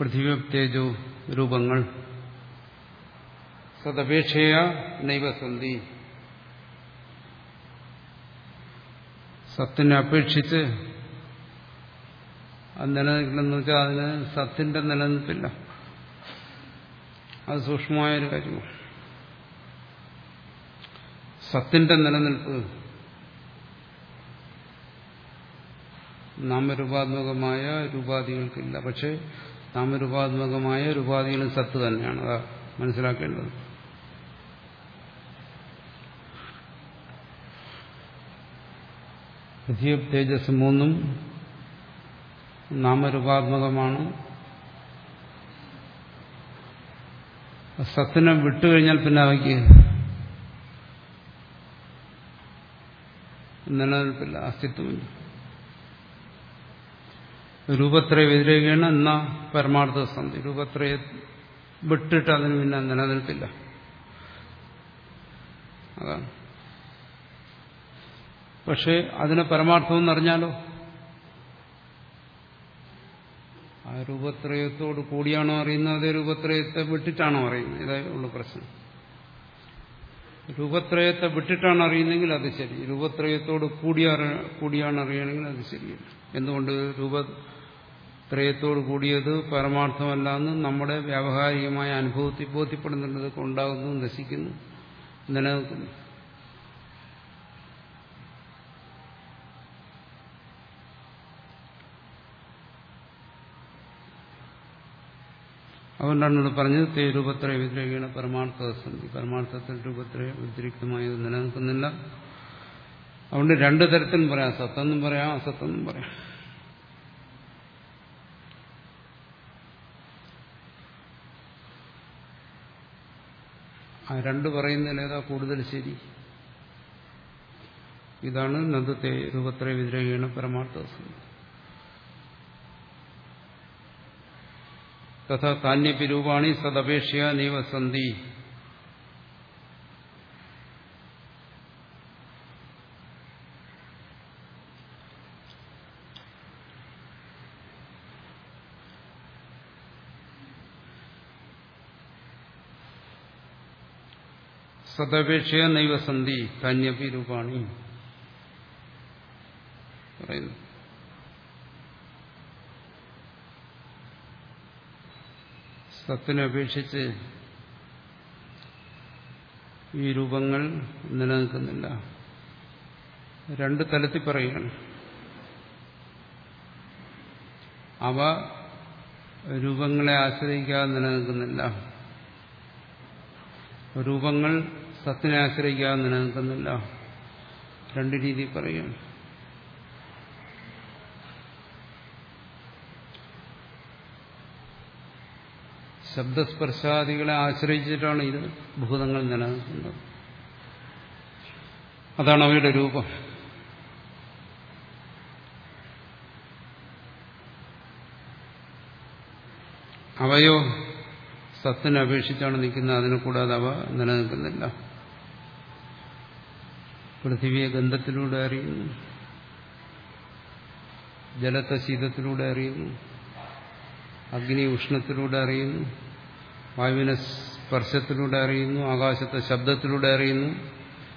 പൃഥ്വി തേജോ രൂപങ്ങൾ സദപേക്ഷയ നൈവസന്ധി സത്തിനെ അപേക്ഷിച്ച് അത് നിലനിൽക്കണമെന്ന് വെച്ചാൽ അതിന് സത്തിന്റെ നിലനിൽപ്പില്ല. അത് സൂക്ഷ്മമായൊരു കാര്യമാണ്. സത്തിന്റെ നിലനിൽപ്പ് നാമരൂപാത്മകമായ രൂപാദികൾക്കില്ല. പക്ഷെ നാമരൂപാത്മകമായ രൂപാദികളും സത്ത് തന്നെയാണ്. മനസ്സിലാക്കേണ്ടത്. പൃഥ്വി തേജസ് മൂന്നും നാമരൂപാത്മകമാണ്. സത്തിനെ വിട്ടുകഴിഞ്ഞാൽ പിന്നെ അവയ്ക്ക് നിലനിൽപ്പില്ല അസ്തിത്വമില്ല. രൂപത്രയ വ്യതിരേഖയാണ് എന്ന പരമാർത്ഥ സന്ധി. രൂപത്രയെ വിട്ടിട്ട് അതിന് പിന്നെ നിലനിൽപ്പില്ല. അതാണ്. പക്ഷെ അതിനെ പരമാർത്ഥം എന്നറിഞ്ഞാലോ? ആ രൂപത്രയത്തോട് കൂടിയാണോ അറിയുന്നത്? അതേ രൂപത്രയത്തെ വിട്ടിട്ടാണോ അറിയുന്നത്? ഇതേ ഉള്ള പ്രശ്നം. രൂപത്രയത്തെ വിട്ടിട്ടാണ് അറിയുന്നെങ്കിൽ അത് ശരി. രൂപത്രയത്തോട് കൂടിയ കൂടിയാണ് അറിയണമെങ്കിൽ അത് ശരിയല്ല. എന്തുകൊണ്ട്? രൂപത്രയത്തോട് കൂടിയത് പരമാർത്ഥമല്ല എന്ന് നമ്മുടെ വ്യാവഹാരികമായ അനുഭവത്തിൽ ബോധ്യപ്പെടുന്നുണ്ട്. ഇതൊക്കെ ഉണ്ടാകുന്നു നശിക്കുന്നു നിലനിൽക്കുന്നു. അതുകൊണ്ടാണ് ഇവിടെ പറഞ്ഞത് തേ രൂപത്രയ വ്യതിരേകണ പരമാർത്ഥ സന്ധി പരമാർത്ഥത്തിൽ രൂപത്രയ വ്യതിരിക്തമായത് നിലനിൽക്കുന്നില്ല. അതുകൊണ്ട് രണ്ടു തരത്തിലും പറയാം. സത്തെന്നും പറയാം അസത്തെന്നും പറയാം. ആ രണ്ട് പറയുന്നതിൽ ഏതാ കൂടുതൽ ശരി? ഇതാണ് നന്ദത്തെ രൂപത്രയ വ്യതിരേകണ പരമാർത്ഥ സന്ധി തഥാ താന്യപി രൂപാണി സദപേക്ഷയ നൈവ സന്ധി. സദപേക്ഷയ നൈവ സന്ധി താന്യപി രൂപാണി പറയുന്നു. സത്തിനെ അപേക്ഷിച്ച് ഈ രൂപങ്ങൾ നിലനിൽക്കുന്നില്ല. രണ്ട് തലത്തിൽ പറയുകയാണ്. അവ രൂപങ്ങളെ ആശ്രയിക്കാതെ നിലനിൽക്കുന്നില്ല. രൂപങ്ങൾ സത്തിനെ ആശ്രയിക്കാതെ നിലനിൽക്കുന്നില്ല. രണ്ട് രീതി പറയുകയാണ്. ശബ്ദസ്പർശാദികളെ ആശ്രയിച്ചിട്ടാണ് ഇത് ഭൂതങ്ങൾ നിലനിൽക്കുന്നത്. അതാണ് അവയുടെ രൂപം. അവയോ സത്തിനെ അപേക്ഷിച്ചാണ് നിൽക്കുന്നത് അതിനെ കൂടാതെ അവ നിലനിൽക്കുന്നില്ല. പൃഥിവിയെ ഗന്ധത്തിലൂടെ അറിയുന്നു. ജലത്തെ ശീതത്തിലൂടെ അറിയുന്നു. അഗ്നി ഉഷ്ണത്തിലൂടെ അറിയുന്നു. വായുവിനെ സ്പർശത്തിലൂടെ അറിയുന്നു ആകാശത്തെ ശബ്ദത്തിലൂടെ അറിയുന്നു.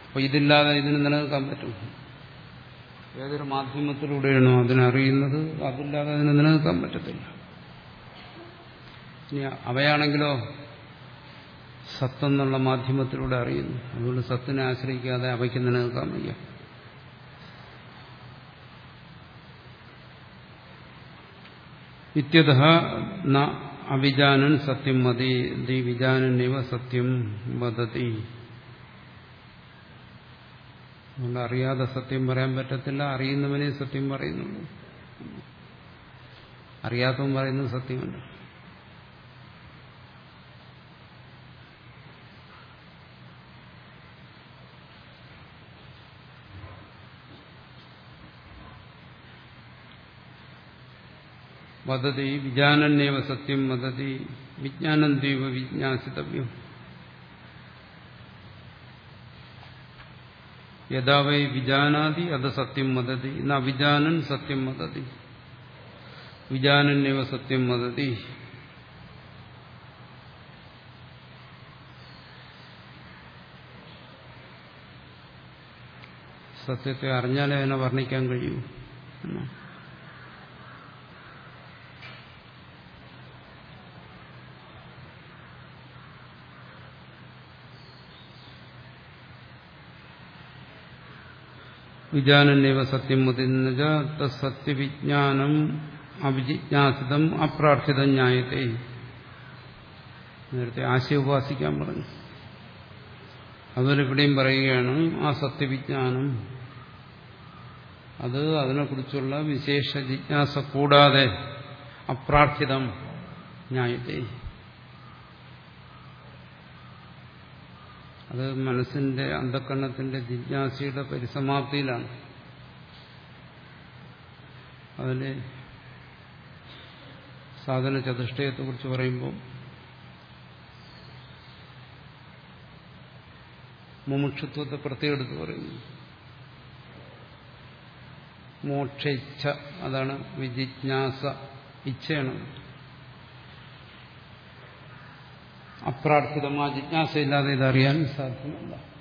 അപ്പോൾ ഇതില്ലാതെ ഇതിന് നിലനിൽക്കാൻ പറ്റും. ഏതൊരു മാധ്യമത്തിലൂടെയാണോ അതിനറിയുന്നത് അതില്ലാതെ അതിന് നിലനിൽക്കാൻ പറ്റത്തില്ല. ഇനി അവയാണെങ്കിലോ സത്തെന്നുള്ള മാധ്യമത്തിലൂടെ അറിയുന്നു. അതുകൊണ്ട് സത്തിനെ ആശ്രയിക്കാതെ അവയ്ക്ക് നിലനിൽക്കാൻ വയ്യ. ഇത്യത അവിജാനൻ സത്യം മതി ദി വിജാനനേവ സത്യം വദതി. അറിയാതെ സത്യം പറയാൻ പറ്റത്തില്ല അറിയുന്നവനെ സത്യം പറയുന്നുള്ളൂ. അറിയാത്തവൻ പറയുന്നത് സത്യമല്ല വദതി വിജാനന്യവ സത്യം വദതി വിജ്ഞാനം ദൈവ വിജ്ഞാസിതവ്യം. യഥാ വൈ വിജാനാതി അത് സത്യം വദതി ന വിജാനൻ സത്യം വദതി. വിജാനന്യവ സത്യം വദതി. സത്യത്തെ അറിഞ്ഞാലേ അതിനെ വർണിക്കാൻ കഴിയൂ. എന്നാ വിജാനന്യവ സത്യം മുതിർന്നുക സത്യവിജ്ഞാനം അവിജിജ്ഞാസിതം അപ്രാർത്ഥിതം ന്യായത്തെ നേരത്തെ ആശയ ഉപാസിക്കാൻ പറഞ്ഞു. അതുപോലെ ഇവിടെയും പറയുകയാണ് ആ സത്യവിജ്ഞാനം. അത് അതിനെക്കുറിച്ചുള്ള വിശേഷ ജിജ്ഞാസ കൂടാതെ അപ്രാർത്ഥിതം ന്യായത്തെ അത് മനസ്സിന്റെ അന്ധക്കരണത്തിന്റെ ജിജ്ഞാസയുടെ പരിസമാപ്തിയിലാണ്. അതിലെ സാധന ചതുഷ്ടയത്തെക്കുറിച്ച് പറയുമ്പോൾ മുമുക്ഷത്വത്തെ പ്രത്യേകെടുത്ത് പറയുന്നു. മോക്ഷ ഇച്ഛ അതാണ് വിജിജ്ഞാസ ഇച്ഛയാണ്. അപ്രാർത്ഥിതമായ ജിജ്ഞാസയില്ലാതെ ഇതറിയാൻ സാധ്യമല്ല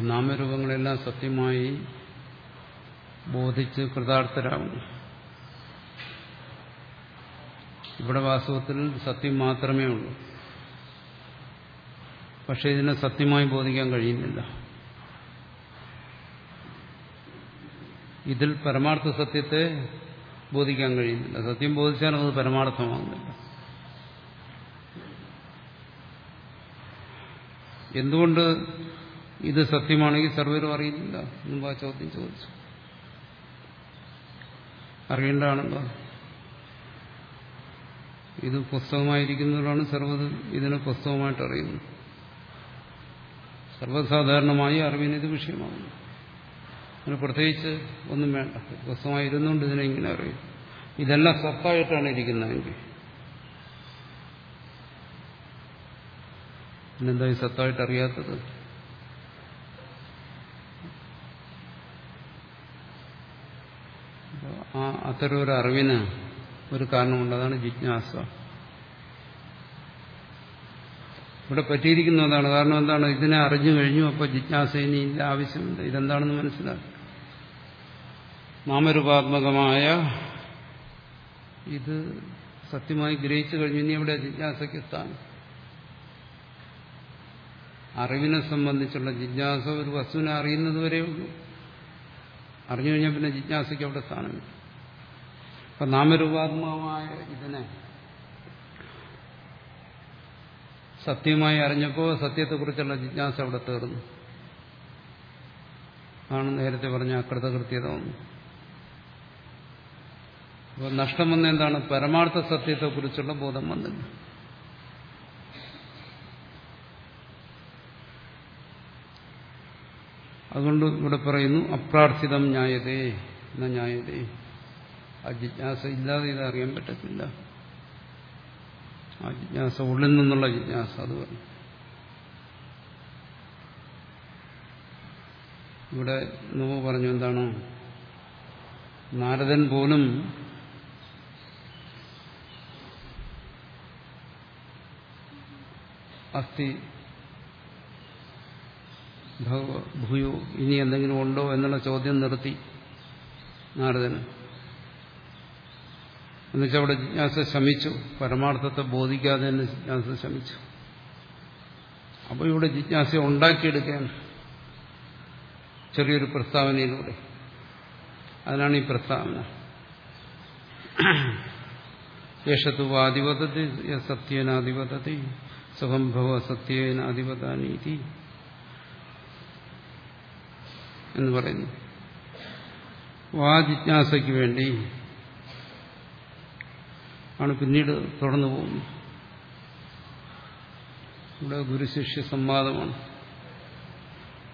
നാമരൂപങ്ങളെല്ലാം സത്യമായി ബോധിച്ച് കൃതാർത്ഥരാകുന്നു. ഇവിടെ വാസ്തവത്തിൽ സത്യം മാത്രമേ ഉള്ളൂ. പക്ഷെ ഇതിനെ സത്യമായി ബോധിക്കാൻ കഴിയുന്നില്ല. ഇതിൽ പരമാർത്ഥ സത്യത്തെ ബോധിക്കാൻ കഴിയുന്നില്ല. സത്യം ബോധിച്ചാൽ അത് പരമാർത്ഥമാകുന്നില്ല. എന്തുകൊണ്ട് ഇത് സത്യമാണെങ്കിൽ സർവരും അറിയുന്നില്ല? മുമ്പ് ആ ചോദ്യം ചോദിച്ചു. അറിയേണ്ടതാണല്ലോ. ഇത് പുസ്തകമായിരിക്കുന്നവരാണ് സർവത് ഇതിനെ പുസ്തകമായിട്ട് അറിയുന്നത്. സർവസാധാരണമായി അറിവിന് ഇത് വിഷയമാകുന്നു. അതിന് പ്രത്യേകിച്ച് ഒന്നും വേണ്ട. പുസ്തകമായിരുന്നുകൊണ്ട് ഇതിനെ ഇങ്ങനെ അറിയും. ഇതെല്ലാം സത്തായിട്ടാണ് ഇരിക്കുന്നതെങ്കിൽ. പിന്നെന്താ ഈ സത്തായിട്ട് അറിയാത്തത്? ആ അത്തരം ഒരു അറിവിന് ഒരു കാരണമുണ്ട്. അതാണ് ജിജ്ഞാസ. ഇവിടെ പറ്റിയിരിക്കുന്നതാണ്. കാരണം എന്താണ്? ഇതിനെ അറിഞ്ഞു കഴിഞ്ഞു. അപ്പോൾ ജിജ്ഞാസ ഇനി ഇല്ല ആവശ്യമില്ല ഇതെന്താണെന്ന് മനസ്സിലാക്കി നാമരൂപാത്മകമായ ഇത് സത്യമായി ഗ്രഹിച്ചു കഴിഞ്ഞു. ഇനി അവിടെ ജിജ്ഞാസയ്ക്ക് സ്ഥാനം അറിവിനെ സംബന്ധിച്ചുള്ള ജിജ്ഞാസ ഒരു വസ്തുവിനെ അറിയുന്നത് വരെ ഉള്ളൂ. അറിഞ്ഞു കഴിഞ്ഞാൽ പിന്നെ ജിജ്ഞാസയ്ക്ക് അവിടെ സ്ഥാനമില്ല. അപ്പൊ നാമരൂപാത്മകമായ ഇതിനെ സത്യമായി അറിഞ്ഞപ്പോൾ സത്യത്തെക്കുറിച്ചുള്ള ജിജ്ഞാസ അവിടെ തീർന്നു. ആണ് നേരത്തെ പറഞ്ഞ അകൃതകൃത്യത വന്നു അപ്പോൾ നഷ്ടം വന്ന എന്താണ്? പരമാർത്ഥ സത്യത്തെക്കുറിച്ചുള്ള ബോധം വന്നില്ല. അതുകൊണ്ട് ഇവിടെ പറയുന്നു അപ്രാർത്ഥിതം ന്യായതേ എന്ന ന്യായതേ? ആ ജിജ്ഞാസ ഇല്ലാതെ ഇത് അറിയാൻ പറ്റത്തില്ല. ആ ജിജ്ഞാസ ഉള്ളിൽ നിന്നുള്ള ജിജ്ഞാസ അത് പറഞ്ഞു ഇവിടെ നോവ് പറഞ്ഞു എന്താണ്? നാരദൻ പോലും അസ്ഥി. ഭൂയോ ഇനി എന്തെങ്കിലും ഉണ്ടോ എന്നുള്ള ചോദ്യം നിർത്തി നാരദന് എന്നുവെച്ചാൽ അവിടെ ജിജ്ഞാസ ശമിച്ചു. പരമാർത്ഥത്തെ ബോധിക്കാതെ തന്നെ ജിജ്ഞാസ ശമിച്ചു. അപ്പോൾ ഇവിടെ ജിജ്ഞാസ ഉണ്ടാക്കിയെടുക്കാൻ ചെറിയൊരു പ്രസ്താവനയിലൂടെ. അതിനാണ് ഈ പ്രസ്താവന. യേശത്തുവാധിപതത്തി സത്യേന അധിപതാനീതി എന്ന് പറയുന്നു. ആ ജിജ്ഞാസയ്ക്ക് വേണ്ടി ആണ് പിന്നീട് തുടർന്നു പോകുന്നത്. ഇവിടെ ഗുരുശിഷ്യ സംവാദമാണ്.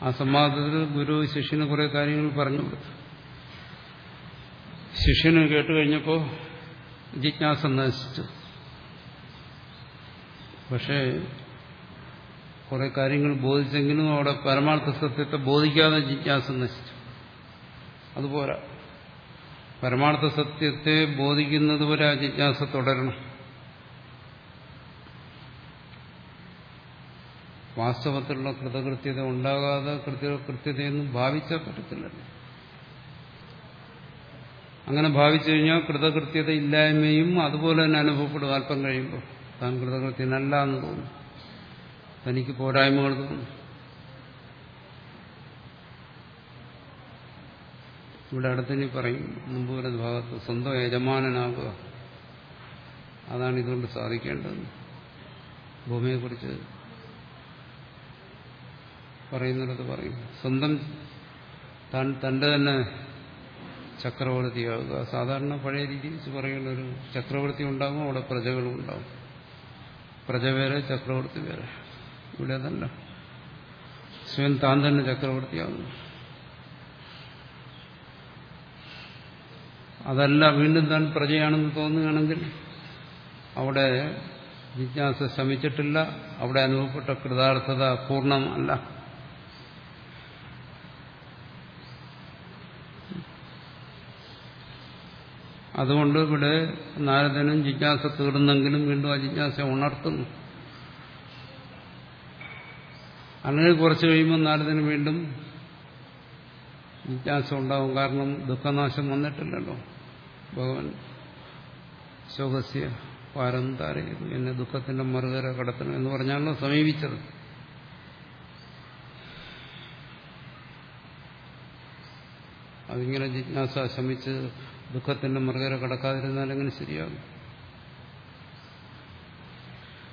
ആ സംവാദത്തിൽ ഗുരു ശിഷ്യന് കുറെ കാര്യങ്ങൾ പറഞ്ഞു കൊടുത്തു. ശിഷ്യന് കേട്ട് കഴിഞ്ഞപ്പോൾ ജിജ്ഞാസ നശിച്ചു. പക്ഷേ കുറെ കാര്യങ്ങൾ ബോധിച്ചെങ്കിലും അവിടെ പരമാർത്ഥ സത്യത്തെ ബോധിക്കാതെ ജിജ്ഞാസ നശിച്ചു. അതുപോലെ പരമാർത്ഥ സത്യത്തെ ബോധിക്കുന്നത് വരെ ആ ജിജ്ഞാസ തുടരണം. വാസ്തവത്തിലുള്ള കൃതകൃത്യത ഉണ്ടാകാതെ കൃത്യ കൃത്യതയൊന്നും ഭാവിച്ചാൽ പറ്റത്തില്ലല്ലോ അങ്ങനെ ഭാവിച്ചു കഴിഞ്ഞാൽ കൃതകൃത്യത ഇല്ലായ്മയും അതുപോലെ തന്നെ അനുഭവപ്പെടും. അല്പം കഴിയുമ്പോൾ. താൻ കൃതകൃത്യനല്ല എന്ന് തോന്നും തനിക്ക് പോരായ്മകൾ തോന്നും ഇവിടെ അടുത്തിനി പറയും മുമ്പ് വരെ ഭാഗത്ത് സ്വന്തം യജമാനനാകുക അതാണ് ഇതുകൊണ്ട് സാധിക്കേണ്ടത് ഭൂമിയെക്കുറിച്ച് പറയുന്നിടത്ത് പറയും സ്വന്തം താൻ തന്റെ തന്നെ ചക്രവർത്തിയാകുക സാധാരണ പഴയ രീതി വെച്ച് പറയുന്ന ഒരു ചക്രവർത്തി ഉണ്ടാകും അവിടെ പ്രജകളും ഉണ്ടാകും പ്രജ വേറെ ചക്രവർത്തി വേറെ. ഇവിടെ അതല്ല സ്വയം താൻ തന്നെ ചക്രവർത്തിയാകുന്നു അതല്ല വീണ്ടും താൻ പ്രജയാണെന്ന് തോന്നുകയാണെങ്കിൽ അവിടെ ജിജ്ഞാസ ശമിച്ചിട്ടില്ല. അവിടെ അനുഭവപ്പെട്ട കൃതാർത്ഥത പൂർണമല്ല. അതുകൊണ്ട് ഇവിടെ നാരദനും ജിജ്ഞാസ തീർന്നെങ്കിലും വീണ്ടും ആ ജിജ്ഞാസ ഉണർത്തുന്നു. അങ്ങനെ കുറച്ച് കഴിയുമ്പോൾ നാരദന് വീണ്ടും ജിജ്ഞാസ ഉണ്ടാവും. കാരണം ദുഃഖനാശം വന്നിട്ടില്ലല്ലോ. ഭഗവാൻ ശോകസ്യ പാരം താരയുന്നു എന്നെ ദുഃഖത്തിന്റെ മറുകര കടത്തണം എന്ന് പറഞ്ഞാണല്ലോ സമീപിച്ചത്. അതിങ്ങനെ ജിജ്ഞാസ ശമിച്ച് ദുഃഖത്തിന്റെ മറുകര കടക്കാതിരുന്നാൽ എങ്ങനെ ശരിയാകും?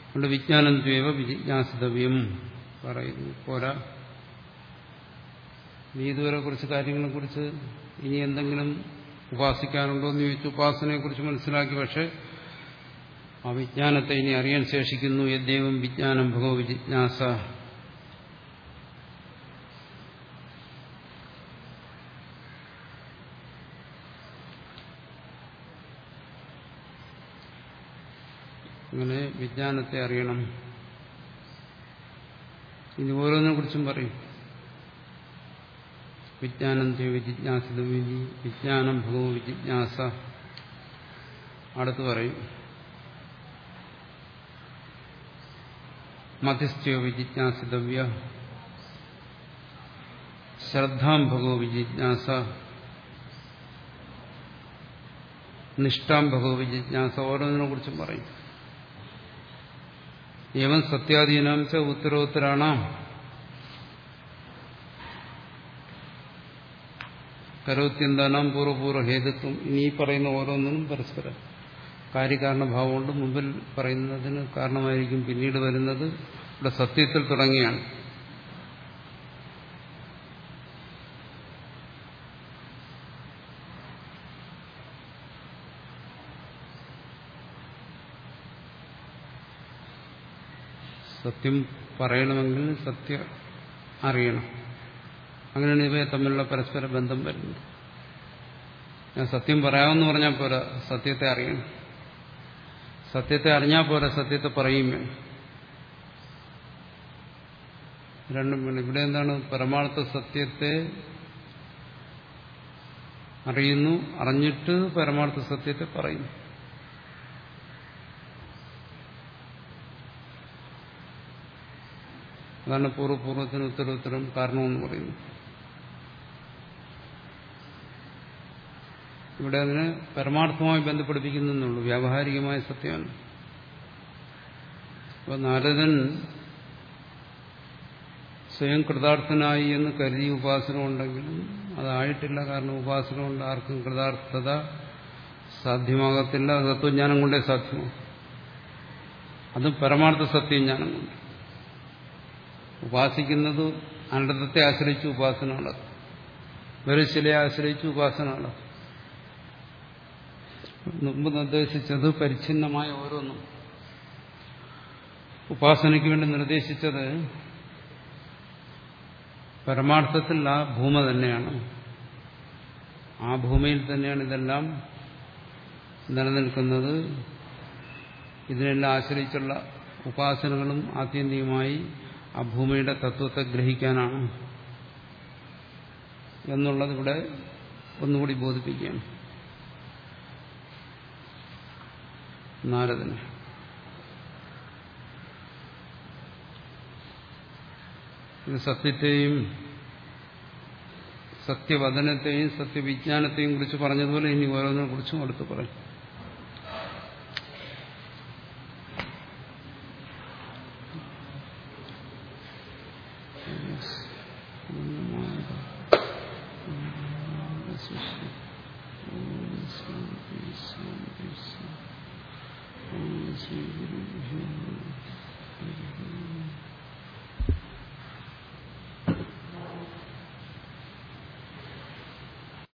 അതുകൊണ്ട് വിജ്ഞാനം ദ്വൈവ വിജിജ്ഞാസിതവ്യം പറയുന്നു. പോരാ. നീ ഇതുവരെ കുറച്ച് കാര്യങ്ങളെ കുറിച്ച് ഇനി എന്തെങ്കിലും ഉപാസിക്കാനുണ്ടോ എന്ന് ചോദിച്ചു ഉപാസനയെ കുറിച്ച് മനസ്സിലാക്കി. പക്ഷെ ആ വിജ്ഞാനത്തെ ഇനി അറിയാൻ ശേഷിക്കുന്നു. യദ്ദേവം വിജ്ഞാനം ഭഗവ വിജിജ്ഞാസ. അങ്ങനെ വിജ്ഞാനത്തെ അറിയണം. ഇനി ഓരോന്നിനെ കുറിച്ചും പറയും. വിജ്ഞാനം വിജിജ്ഞാസിത വിജ്ഞാനം ഭഗവ വിജിജ്ഞാസ. അടുത്ത് പറയും. മധ്യസ്ഥയോ വിജിജ്ഞാസിതവ്യ. ശ്രദ്ധാം ഭഗവ വിജിജ്ഞാസ. നിഷ്ഠാം ഭഗവ വിജിജ്ഞാസ. ഓരോന്നിനെ കുറിച്ചും പറയും. ഏവം സത്യാധീനം ച ഉത്തരോത്തരാണാം. കരോത്യന്താനാം പൂർവപൂർവ ഹേതുത്വം. ഇനി പറയുന്ന ഓരോന്നിനും പരസ്പരം കാര്യകാരണഭാവമുണ്ട് മുമ്പിൽ പറയുന്നതിന് കാരണമായിരിക്കും പിന്നീട് വരുന്നത്. ഇവിടെ സത്യത്തിൽ തുടങ്ങിയാണ്. സത്യം പറയണമെങ്കിൽ സത്യ അറിയണം. അങ്ങനെയാണ് ഇവയെ തമ്മിലുള്ള പരസ്പര ബന്ധം വരുന്നത്. ഞാൻ സത്യം പറയാമെന്ന് പറഞ്ഞാൽ പോരാ സത്യത്തെ അറിയണം. സത്യത്തെ അറിഞ്ഞാൽ പോരാ സത്യത്തെ പറയും വേണം. രണ്ടും വേണം. ഇവിടെ എന്താണ്? പരമാർത്ഥ സത്യത്തെ അറിയുന്നു അറിഞ്ഞിട്ട് പരമാർത്ഥ സത്യത്തെ പറയുന്നു. അതാണ് പൂർവപൂർവത്തിന് ഉത്തരോത്തരം കാരണമെന്ന് പറയുന്നു ഇവിടെ അതിന് പരമാർത്ഥമായി ബന്ധപ്പെടുപ്പിക്കുന്നുള്ളൂ വ്യാവഹാരികമായ സത്യമാണ്. അപ്പൊ നാരദൻ സ്വയം കൃതാർത്ഥനായി എന്ന് കരുതി ഉപാസന ഉണ്ടെങ്കിലും അതായിട്ടില്ല. കാരണം ഉപാസന കൊണ്ട് ആർക്കും കൃതാർത്ഥത സാധ്യമാകത്തില്ല. തത്വജ്ഞാനം കൊണ്ടേ സാധ്യമാകും. അതും പരമാർത്ഥ സത്യജ്ഞാനം കൊണ്ട്. ഉപാസിക്കുന്നത് അനന്തത്തെ ആശ്രയിച്ച് ഉപാസന നടക്കും വേറെ ശിലയെ ആശ്രയിച്ച് ഉപാസന നടക്കും മുമ്പ് നിർദ്ദേശിച്ചത് പരിച്ഛിന്നമായ ഓരോന്നും. ഉപാസനയ്ക്ക് വേണ്ടി നിർദ്ദേശിച്ചത് പരമാർത്ഥത്തിൽ ആ ഭൂമ തന്നെയാണ്. ആ ഭൂമിയിൽ തന്നെയാണ് ഇതെല്ലാം നിലനിൽക്കുന്നത്. ഇതിനെല്ലാം ആശ്രയിച്ചുള്ള ഉപാസനകളും ആത്യന്തികമായി ആ ഭൂമിയുടെ തത്വത്തെ ഗ്രഹിക്കാനാണ് എന്നുള്ളത് ഇവിടെ ഒന്നുകൂടി ബോധിപ്പിക്കുകയാണ്. നാരദന്. ഇത് സത്യത്തെയും സത്യവദനത്തെയും സത്യവിജ്ഞാനത്തെയും കുറിച്ച് പറഞ്ഞതുപോലെ ഇനി ഓരോന്നിനെ കുറിച്ചും അടുത്ത് പറയും.